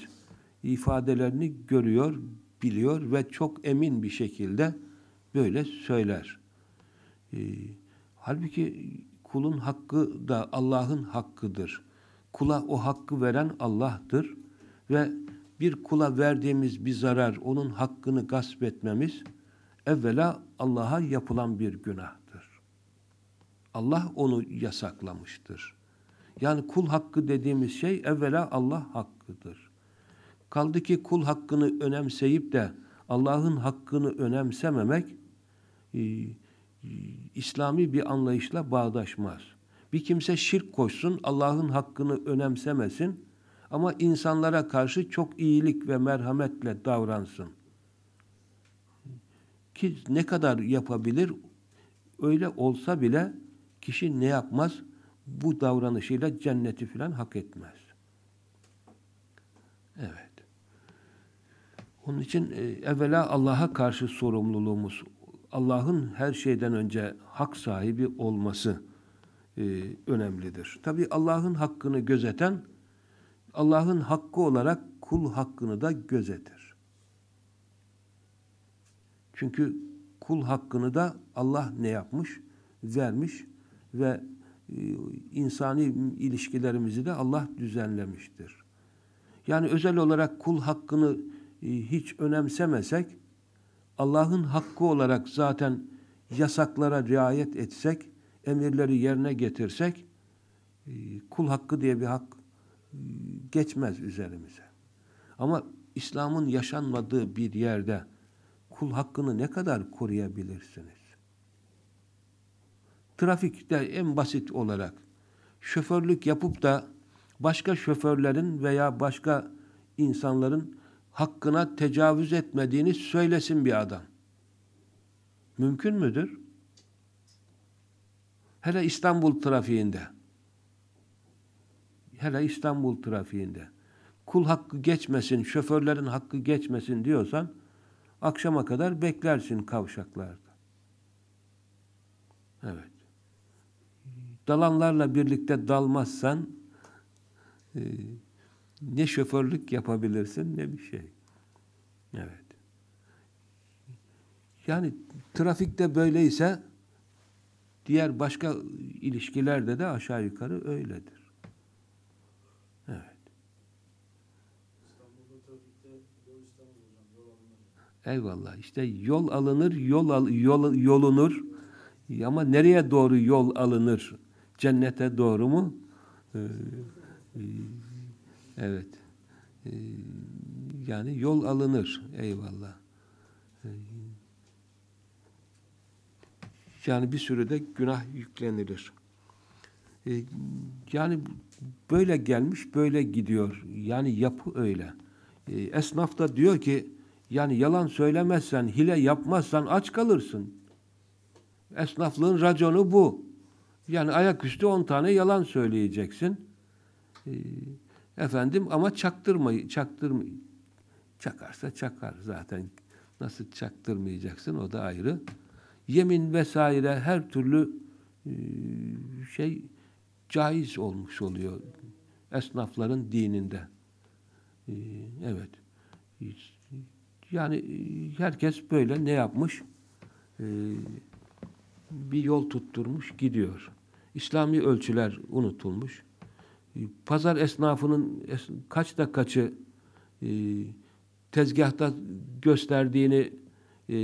ifadelerini görüyor, biliyor ve çok emin bir şekilde böyle söyler. E, halbuki kulun hakkı da Allah'ın hakkıdır. Kula o hakkı veren Allah'tır ve bir kula verdiğimiz bir zarar, onun hakkını gasp etmemiz evvela Allah'a yapılan bir günah. Allah onu yasaklamıştır. Yani kul hakkı dediğimiz şey evvela Allah hakkıdır. Kaldı ki kul hakkını önemseyip de Allah'ın hakkını önemsememek e, e, İslami bir anlayışla bağdaşmaz. Bir kimse şirk koşsun, Allah'ın hakkını önemsemesin ama insanlara karşı çok iyilik ve merhametle davransın. Ki ne kadar yapabilir? Öyle olsa bile kişi ne yapmaz? Bu davranışıyla cenneti filan hak etmez. Evet. Onun için e, evvela Allah'a karşı sorumluluğumuz, Allah'ın her şeyden önce hak sahibi olması e, önemlidir. Tabi Allah'ın hakkını gözeten, Allah'ın hakkı olarak kul hakkını da gözetir. Çünkü kul hakkını da Allah ne yapmış? Vermiş ve e, insani ilişkilerimizi de Allah düzenlemiştir. Yani özel olarak kul hakkını e, hiç önemsemesek, Allah'ın hakkı olarak zaten yasaklara riayet etsek, emirleri yerine getirsek, e, kul hakkı diye bir hak geçmez üzerimize. Ama İslam'ın yaşanmadığı bir yerde kul hakkını ne kadar koruyabilirsiniz? trafikte en basit olarak şoförlük yapıp da başka şoförlerin veya başka insanların hakkına tecavüz etmediğini söylesin bir adam. Mümkün müdür? Hele İstanbul trafiğinde. Hele İstanbul trafiğinde kul hakkı geçmesin, şoförlerin hakkı geçmesin diyorsan akşama kadar beklersin kavşaklarda. Evet. Dalanlarla birlikte dalmazsan e, ne şoförlük yapabilirsin ne bir şey. Evet. Yani trafikte böyleyse diğer başka ilişkilerde de aşağı yukarı öyledir. Eyvallah. İşte yol alınır, yol al, yol yolunur. Ama nereye doğru yol alınır? Cennete doğru mu? Ee, e, evet. Ee, yani yol alınır. Eyvallah. Ee, yani bir sürü de günah yüklenilir. Yani böyle gelmiş, böyle gidiyor. Yani yapı öyle. Esnaf da diyor ki yani yalan söylemezsen, hile yapmazsan aç kalırsın. Esnaflığın raconu bu. Yani ayaküstü on tane yalan söyleyeceksin. Ee, efendim ama çaktırmayı, çaktırmayı. Çakarsa çakar zaten. Nasıl çaktırmayacaksın o da ayrı. Yemin vesaire her türlü e, şey caiz olmuş oluyor esnafların dininde. Ee, evet. Yani e, herkes böyle ne yapmış? Ee, bir yol tutturmuş gidiyor. İslami ölçüler unutulmuş. Ee, pazar esnafının kaçta kaçı e, tezgahta gösterdiğini e,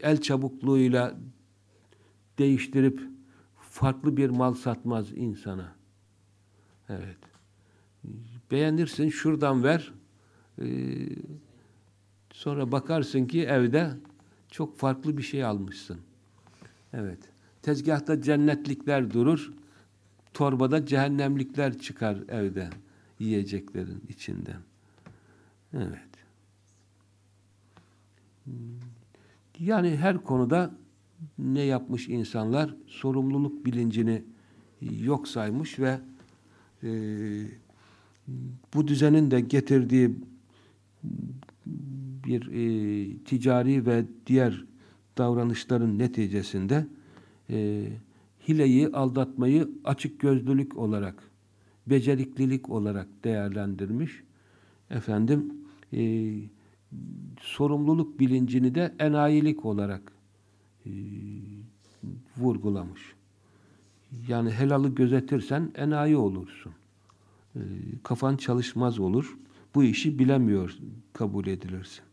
el çabukluğuyla değiştirip farklı bir mal satmaz insana. Evet. Beğenirsin şuradan ver. Ee, sonra bakarsın ki evde çok farklı bir şey almışsın. Evet. Tezgahta cennetlikler durur. Torbada cehennemlikler çıkar evde yiyeceklerin içinden. Evet. Yani her konuda ne yapmış insanlar? Sorumluluk bilincini yok saymış ve e, bu düzenin de getirdiği bir e, ticari ve diğer davranışların neticesinde e, hileyi, aldatmayı açık gözlülük olarak, beceriklilik olarak değerlendirmiş. Efendim, e, sorumluluk bilincini de enayilik olarak e, vurgulamış. Yani helalı gözetirsen enayi olursun. E, kafan çalışmaz olur. Bu işi bilemiyor kabul edilirsin.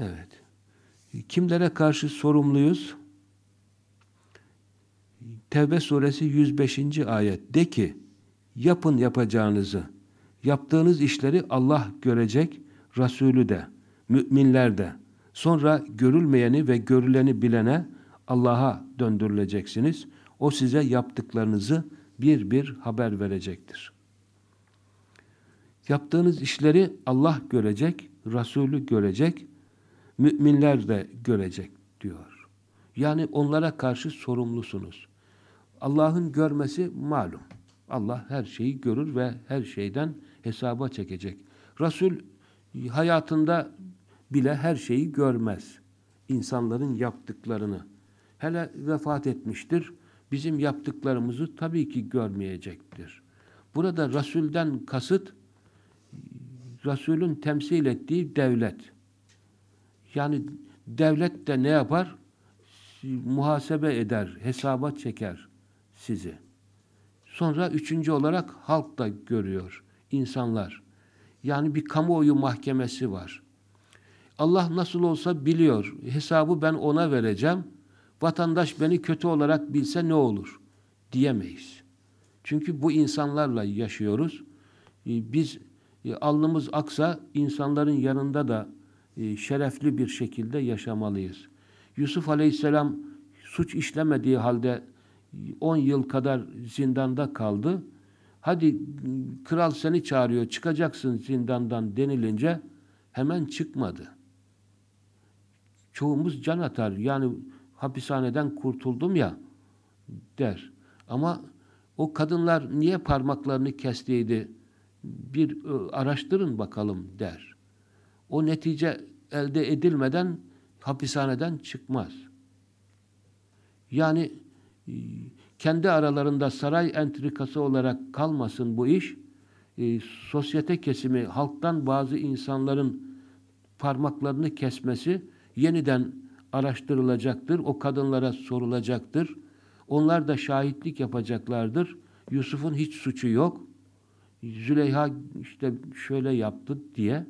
Evet. Kimlere karşı sorumluyuz? Tevbe suresi 105. ayet. De ki, yapın yapacağınızı. Yaptığınız işleri Allah görecek, Resulü de, müminler de. Sonra görülmeyeni ve görüleni bilene Allah'a döndürüleceksiniz. O size yaptıklarınızı bir bir haber verecektir. Yaptığınız işleri Allah görecek, Resulü görecek, müminler de görecek diyor. Yani onlara karşı sorumlusunuz. Allah'ın görmesi malum. Allah her şeyi görür ve her şeyden hesaba çekecek. Resul hayatında bile her şeyi görmez. İnsanların yaptıklarını. Hele vefat etmiştir. Bizim yaptıklarımızı tabii ki görmeyecektir. Burada Resul'den kasıt Resul'ün temsil ettiği devlet. Yani devlet de ne yapar? Muhasebe eder, hesaba çeker sizi. Sonra üçüncü olarak halk da görüyor, insanlar. Yani bir kamuoyu mahkemesi var. Allah nasıl olsa biliyor. Hesabı ben ona vereceğim. Vatandaş beni kötü olarak bilse ne olur? Diyemeyiz. Çünkü bu insanlarla yaşıyoruz. Ee, biz e, alnımız aksa insanların yanında da şerefli bir şekilde yaşamalıyız. Yusuf Aleyhisselam suç işlemediği halde 10 yıl kadar zindanda kaldı. Hadi kral seni çağırıyor, çıkacaksın zindandan denilince hemen çıkmadı. Çoğumuz can atar. Yani hapishaneden kurtuldum ya der. Ama O kadınlar niye parmaklarını kestiydi? Bir e, araştırın bakalım der. O netice elde edilmeden hapishaneden çıkmaz. Yani e, kendi aralarında saray entrikası olarak kalmasın bu iş. E, sosyete kesimi, halktan bazı insanların parmaklarını kesmesi yeniden araştırılacaktır. O kadınlara sorulacaktır. Onlar da şahitlik yapacaklardır. Yusuf'un hiç suçu yok. Züleyha işte şöyle yaptı diye.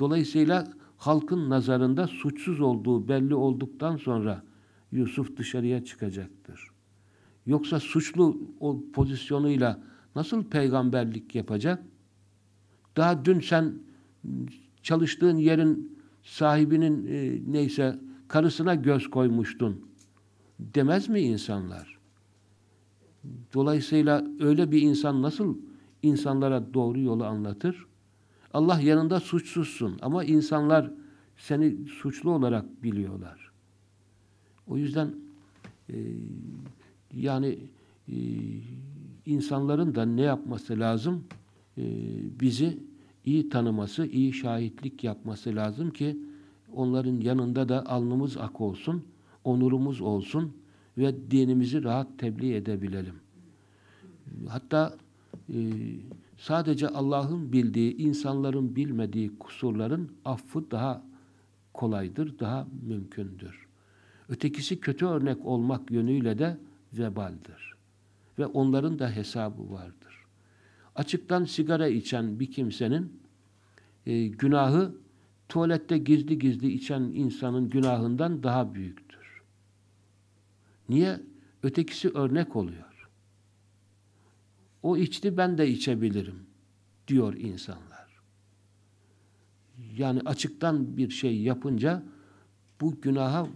Dolayısıyla halkın nazarında suçsuz olduğu belli olduktan sonra Yusuf dışarıya çıkacaktır. Yoksa suçlu o pozisyonuyla nasıl peygamberlik yapacak? Daha dün sen çalıştığın yerin sahibinin e, neyse karısına göz koymuştun demez mi insanlar? Dolayısıyla öyle bir insan nasıl insanlara doğru yolu anlatır? Allah yanında suçsuzsun ama insanlar seni suçlu olarak biliyorlar. O yüzden e, yani e, insanların da ne yapması lazım? E, bizi iyi tanıması, iyi şahitlik yapması lazım ki onların yanında da alnımız ak olsun, onurumuz olsun ve dinimizi rahat tebliğ edebilelim. Hatta e, sadece Allah'ın bildiği, insanların bilmediği kusurların affı daha kolaydır, daha mümkündür. Ötekisi kötü örnek olmak yönüyle de vebaldir. Ve onların da hesabı vardır. Açıktan sigara içen bir kimsenin e, günahı tuvalette gizli gizli içen insanın günahından daha büyüktür. Niye? Ötekisi örnek oluyor. O içti ben de içebilirim diyor insanlar. Yani açıktan bir şey yapınca bu günaha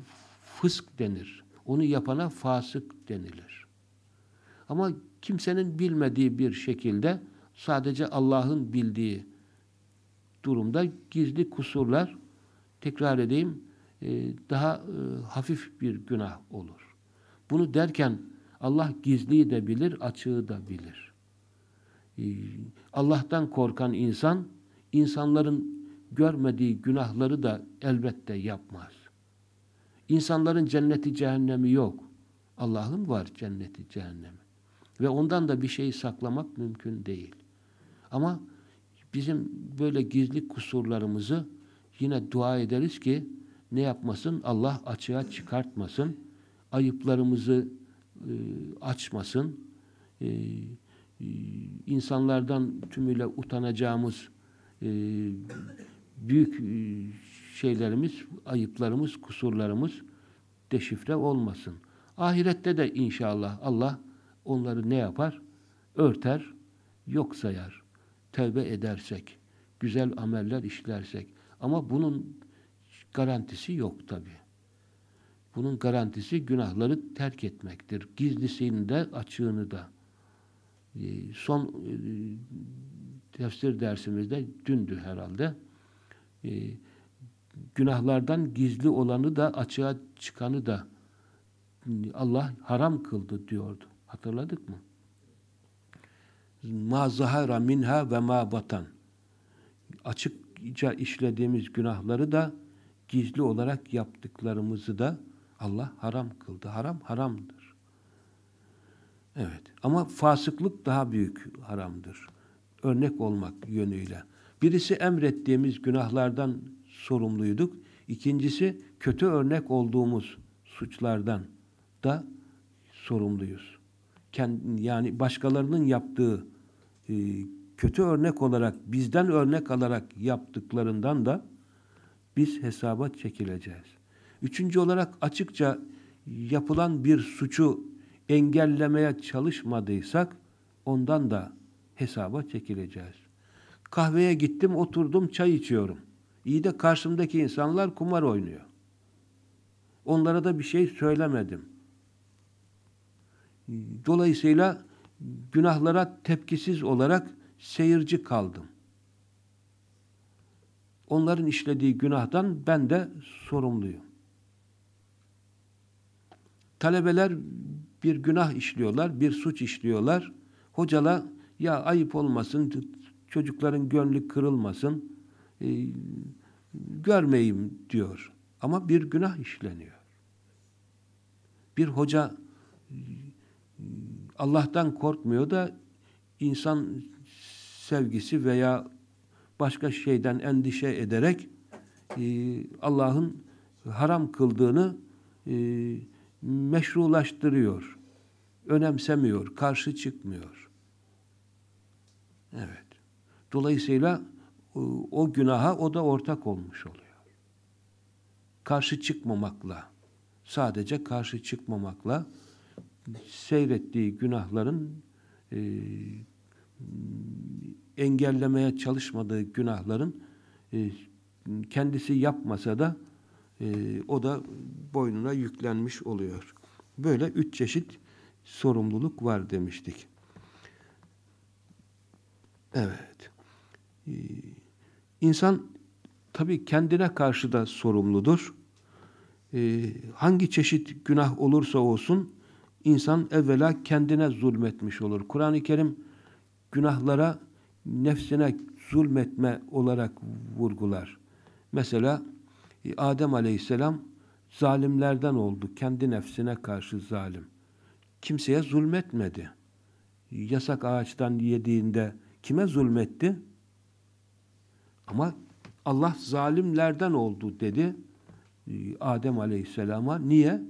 fısk denir. Onu yapana fasık denilir. Ama kimsenin bilmediği bir şekilde sadece Allah'ın bildiği durumda gizli kusurlar tekrar edeyim e, daha e, hafif bir günah olur. Bunu derken Allah gizliyi de bilir, açığı da bilir. E, Allah'tan korkan insan insanların görmediği günahları da elbette yapmaz. İnsanların cenneti cehennemi yok. Allah'ın var cenneti cehennemi. Ve ondan da bir şey saklamak mümkün değil. Ama bizim böyle gizli kusurlarımızı yine dua ederiz ki ne yapmasın? Allah açığa çıkartmasın. Ayıplarımızı e, açmasın. E, insanlardan tümüyle utanacağımız e, büyük e, şeylerimiz, ayıplarımız, kusurlarımız deşifre olmasın. Ahirette de inşallah Allah onları ne yapar? Örter, yok sayar. Tevbe edersek, güzel ameller işlersek. Ama bunun garantisi yok tabi. Bunun garantisi günahları terk etmektir. Gizlisini de, açığını da. Ee, son e, tefsir dersimizde dündü herhalde. Ee, günahlardan gizli olanı da açığa çıkanı da Allah haram kıldı diyordu. Hatırladık mı? Ma zahara minha ve ma batan. Açıkça işlediğimiz günahları da gizli olarak yaptıklarımızı da Allah haram kıldı. Haram haramdır. Evet. Ama fasıklık daha büyük haramdır. Örnek olmak yönüyle. Birisi emrettiğimiz günahlardan sorumluyduk. İkincisi kötü örnek olduğumuz suçlardan da sorumluyuz. Yani başkalarının yaptığı e, kötü örnek olarak, bizden örnek alarak yaptıklarından da biz hesaba çekileceğiz. Üçüncü olarak açıkça yapılan bir suçu engellemeye çalışmadıysak ondan da hesaba çekileceğiz. Kahveye gittim, oturdum, çay içiyorum. İyi de karşımdaki insanlar kumar oynuyor. Onlara da bir şey söylemedim. Dolayısıyla günahlara tepkisiz olarak seyirci kaldım. Onların işlediği günahtan ben de sorumluyum. Talebeler bir günah işliyorlar, bir suç işliyorlar. Hocalar ya ayıp olmasın, çocukların gönlü kırılmasın, e, görmeyeyim diyor. Ama bir günah işleniyor. Bir hoca e, Allah'tan korkmuyor da insan sevgisi veya başka şeyden endişe ederek e, Allah'ın haram kıldığını e, meşrulaştırıyor. Önemsemiyor, karşı çıkmıyor. Evet. Dolayısıyla o günaha o da ortak olmuş oluyor. Karşı çıkmamakla, sadece karşı çıkmamakla seyrettiği günahların e, engellemeye çalışmadığı günahların e, kendisi yapmasa da e, o da boynuna yüklenmiş oluyor. Böyle üç çeşit sorumluluk var demiştik. Evet. Ee, insan tabii kendine karşı da sorumludur. Ee, hangi çeşit günah olursa olsun insan evvela kendine zulmetmiş olur. Kur'an-ı Kerim günahlara nefsine zulmetme olarak vurgular. Mesela Adem Aleyhisselam zalimlerden oldu. Kendi nefsine karşı zalim. Kimseye zulmetmedi. Yasak ağaçtan yediğinde kime zulmetti? Ama Allah zalimlerden oldu dedi e, Adem Aleyhisselam'a. Niye?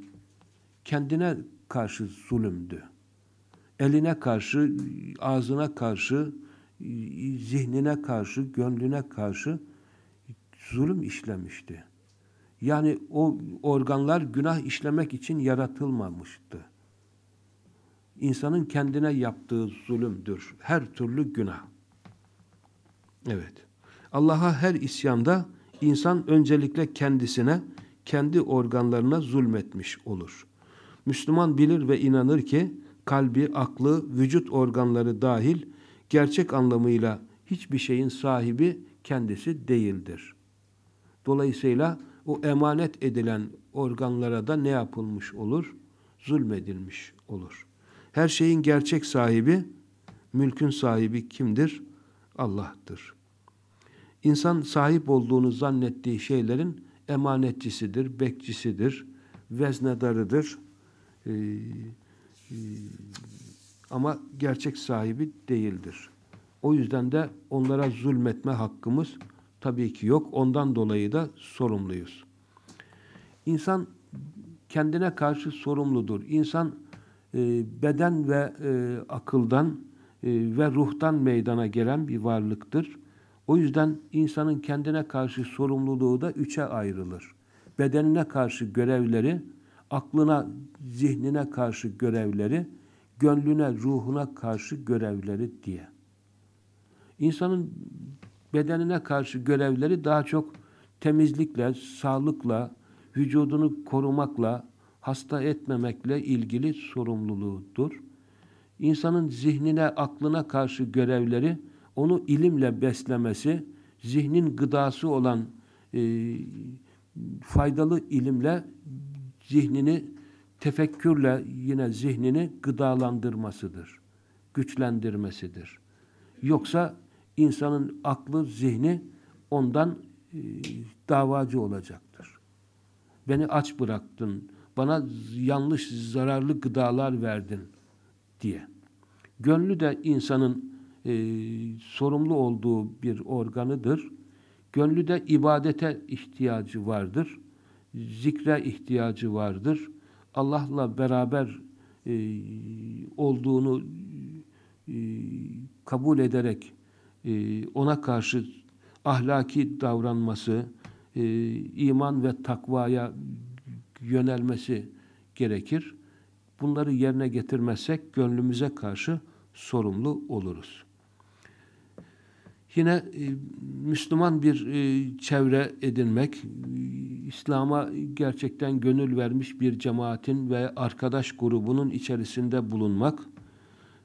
Kendine karşı zulümdü. Eline karşı, ağzına karşı, e, zihnine karşı, gönlüne karşı zulüm işlemişti. Yani o organlar günah işlemek için yaratılmamıştı. İnsanın kendine yaptığı zulümdür. Her türlü günah. Evet. Allah'a her isyanda insan öncelikle kendisine, kendi organlarına zulmetmiş olur. Müslüman bilir ve inanır ki kalbi, aklı, vücut organları dahil gerçek anlamıyla hiçbir şeyin sahibi kendisi değildir. Dolayısıyla o emanet edilen organlara da ne yapılmış olur? Zulmedilmiş olur. Her şeyin gerçek sahibi, mülkün sahibi kimdir? Allah'tır. İnsan sahip olduğunu zannettiği şeylerin emanetçisidir, bekçisidir, veznedarıdır. Ee, e, ama gerçek sahibi değildir. O yüzden de onlara zulmetme hakkımız tabii ki yok. Ondan dolayı da sorumluyuz. İnsan kendine karşı sorumludur. İnsan e, beden ve e, akıldan e, ve ruhtan meydana gelen bir varlıktır. O yüzden insanın kendine karşı sorumluluğu da üçe ayrılır. Bedenine karşı görevleri, aklına, zihnine karşı görevleri, gönlüne, ruhuna karşı görevleri diye. İnsanın bedenine karşı görevleri daha çok temizlikle, sağlıkla, vücudunu korumakla, hasta etmemekle ilgili sorumluluğudur. İnsanın zihnine, aklına karşı görevleri, onu ilimle beslemesi, zihnin gıdası olan e, faydalı ilimle zihnini tefekkürle yine zihnini gıdalandırmasıdır, güçlendirmesidir. Yoksa insanın aklı, zihni ondan e, davacı olacaktır. Beni aç bıraktın, bana yanlış, zararlı gıdalar verdin diye. Gönlü de insanın e, sorumlu olduğu bir organıdır. Gönlü de ibadete ihtiyacı vardır. Zikre ihtiyacı vardır. Allah'la beraber e, olduğunu e, kabul ederek e, ona karşı ahlaki davranması, e, iman ve takvaya yönelmesi gerekir. Bunları yerine getirmezsek gönlümüze karşı sorumlu oluruz. Yine e, Müslüman bir e, çevre edinmek, İslam'a gerçekten gönül vermiş bir cemaatin ve arkadaş grubunun içerisinde bulunmak,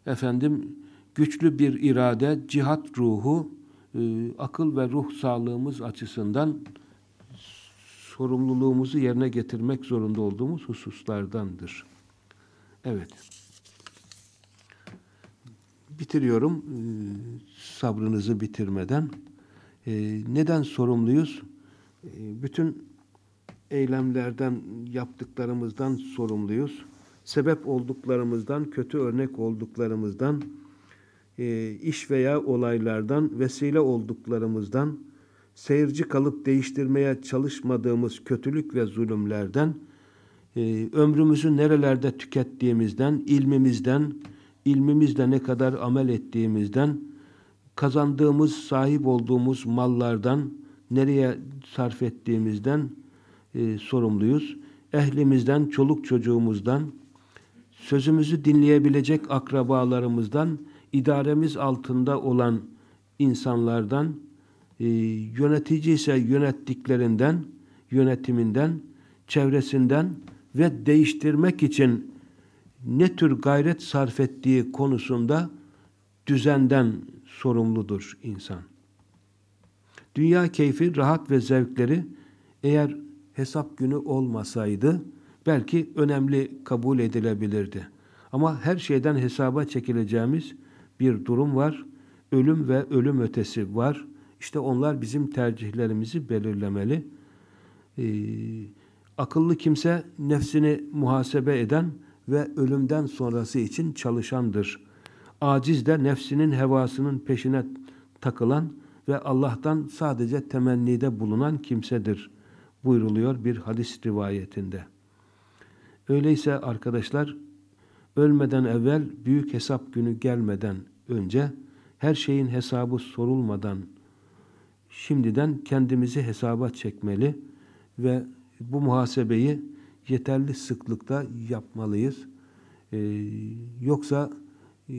efendim güçlü bir irade, cihat ruhu, e, akıl ve ruh sağlığımız açısından sorumluluğumuzu yerine getirmek zorunda olduğumuz hususlardandır. Evet. Bitiriyorum. Ee, Sabrınızı bitirmeden. Ee, Neden sorumluyuz? Bütün eylemlerden, yaptıklarımızdan sorumluyuz. Sebep olduklarımızdan, kötü örnek olduklarımızdan, e, iş veya olaylardan, vesile olduklarımızdan, seyirci kalıp değiştirmeye çalışmadığımız kötülük ve zulümlerden, e, ömrümüzü nerelerde tükettiğimizden, ilmimizden, ilmimizle ne kadar amel ettiğimizden, kazandığımız, sahip olduğumuz mallardan, nereye sarf ettiğimizden e, sorumluyuz. Ehlimizden, çoluk çocuğumuzdan, sözümüzü dinleyebilecek akrabalarımızdan, idaremiz altında olan insanlardan, e, yönetici ise yönettiklerinden, yönetiminden, çevresinden ve değiştirmek için ne tür gayret sarf ettiği konusunda düzenden sorumludur insan. Dünya keyfi, rahat ve zevkleri eğer hesap günü olmasaydı belki önemli kabul edilebilirdi. Ama her şeyden hesaba çekileceğimiz bir durum var. Ölüm ve ölüm ötesi var. İşte onlar bizim tercihlerimizi belirlemeli. Ee, akıllı kimse nefsini muhasebe eden ve ölümden sonrası için çalışandır. Aciz de nefsinin hevasının peşine takılan ve Allah'tan sadece temennide bulunan kimsedir buyruluyor bir hadis rivayetinde. Öyleyse arkadaşlar ölmeden evvel büyük hesap günü gelmeden önce her şeyin hesabı sorulmadan şimdiden kendimizi hesaba çekmeli ve bu muhasebeyi yeterli sıklıkta yapmalıyız. Ee, yoksa e,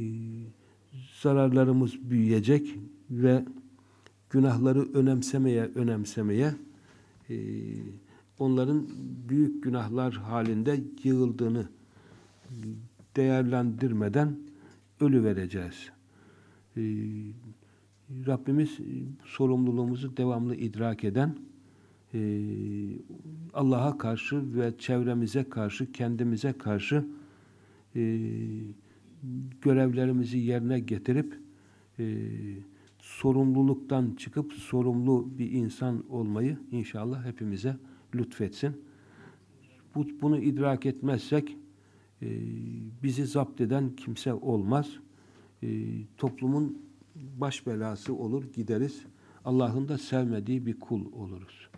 zararlarımız büyüyecek ve günahları önemsemeye önemsemeye e, onların büyük günahlar halinde yığıldığını değerlendirmeden ölü vereceğiz. E, Rabbimiz sorumluluğumuzu devamlı idrak eden, e, Allah'a karşı ve çevremize karşı, kendimize karşı e, görevlerimizi yerine getirip e, sorumluluktan çıkıp sorumlu bir insan olmayı inşallah hepimize lütfetsin. Bu, bunu idrak etmezsek e, bizi zapt eden kimse olmaz. E, toplumun baş belası olur, gideriz. Allah'ın da sevmediği bir kul oluruz.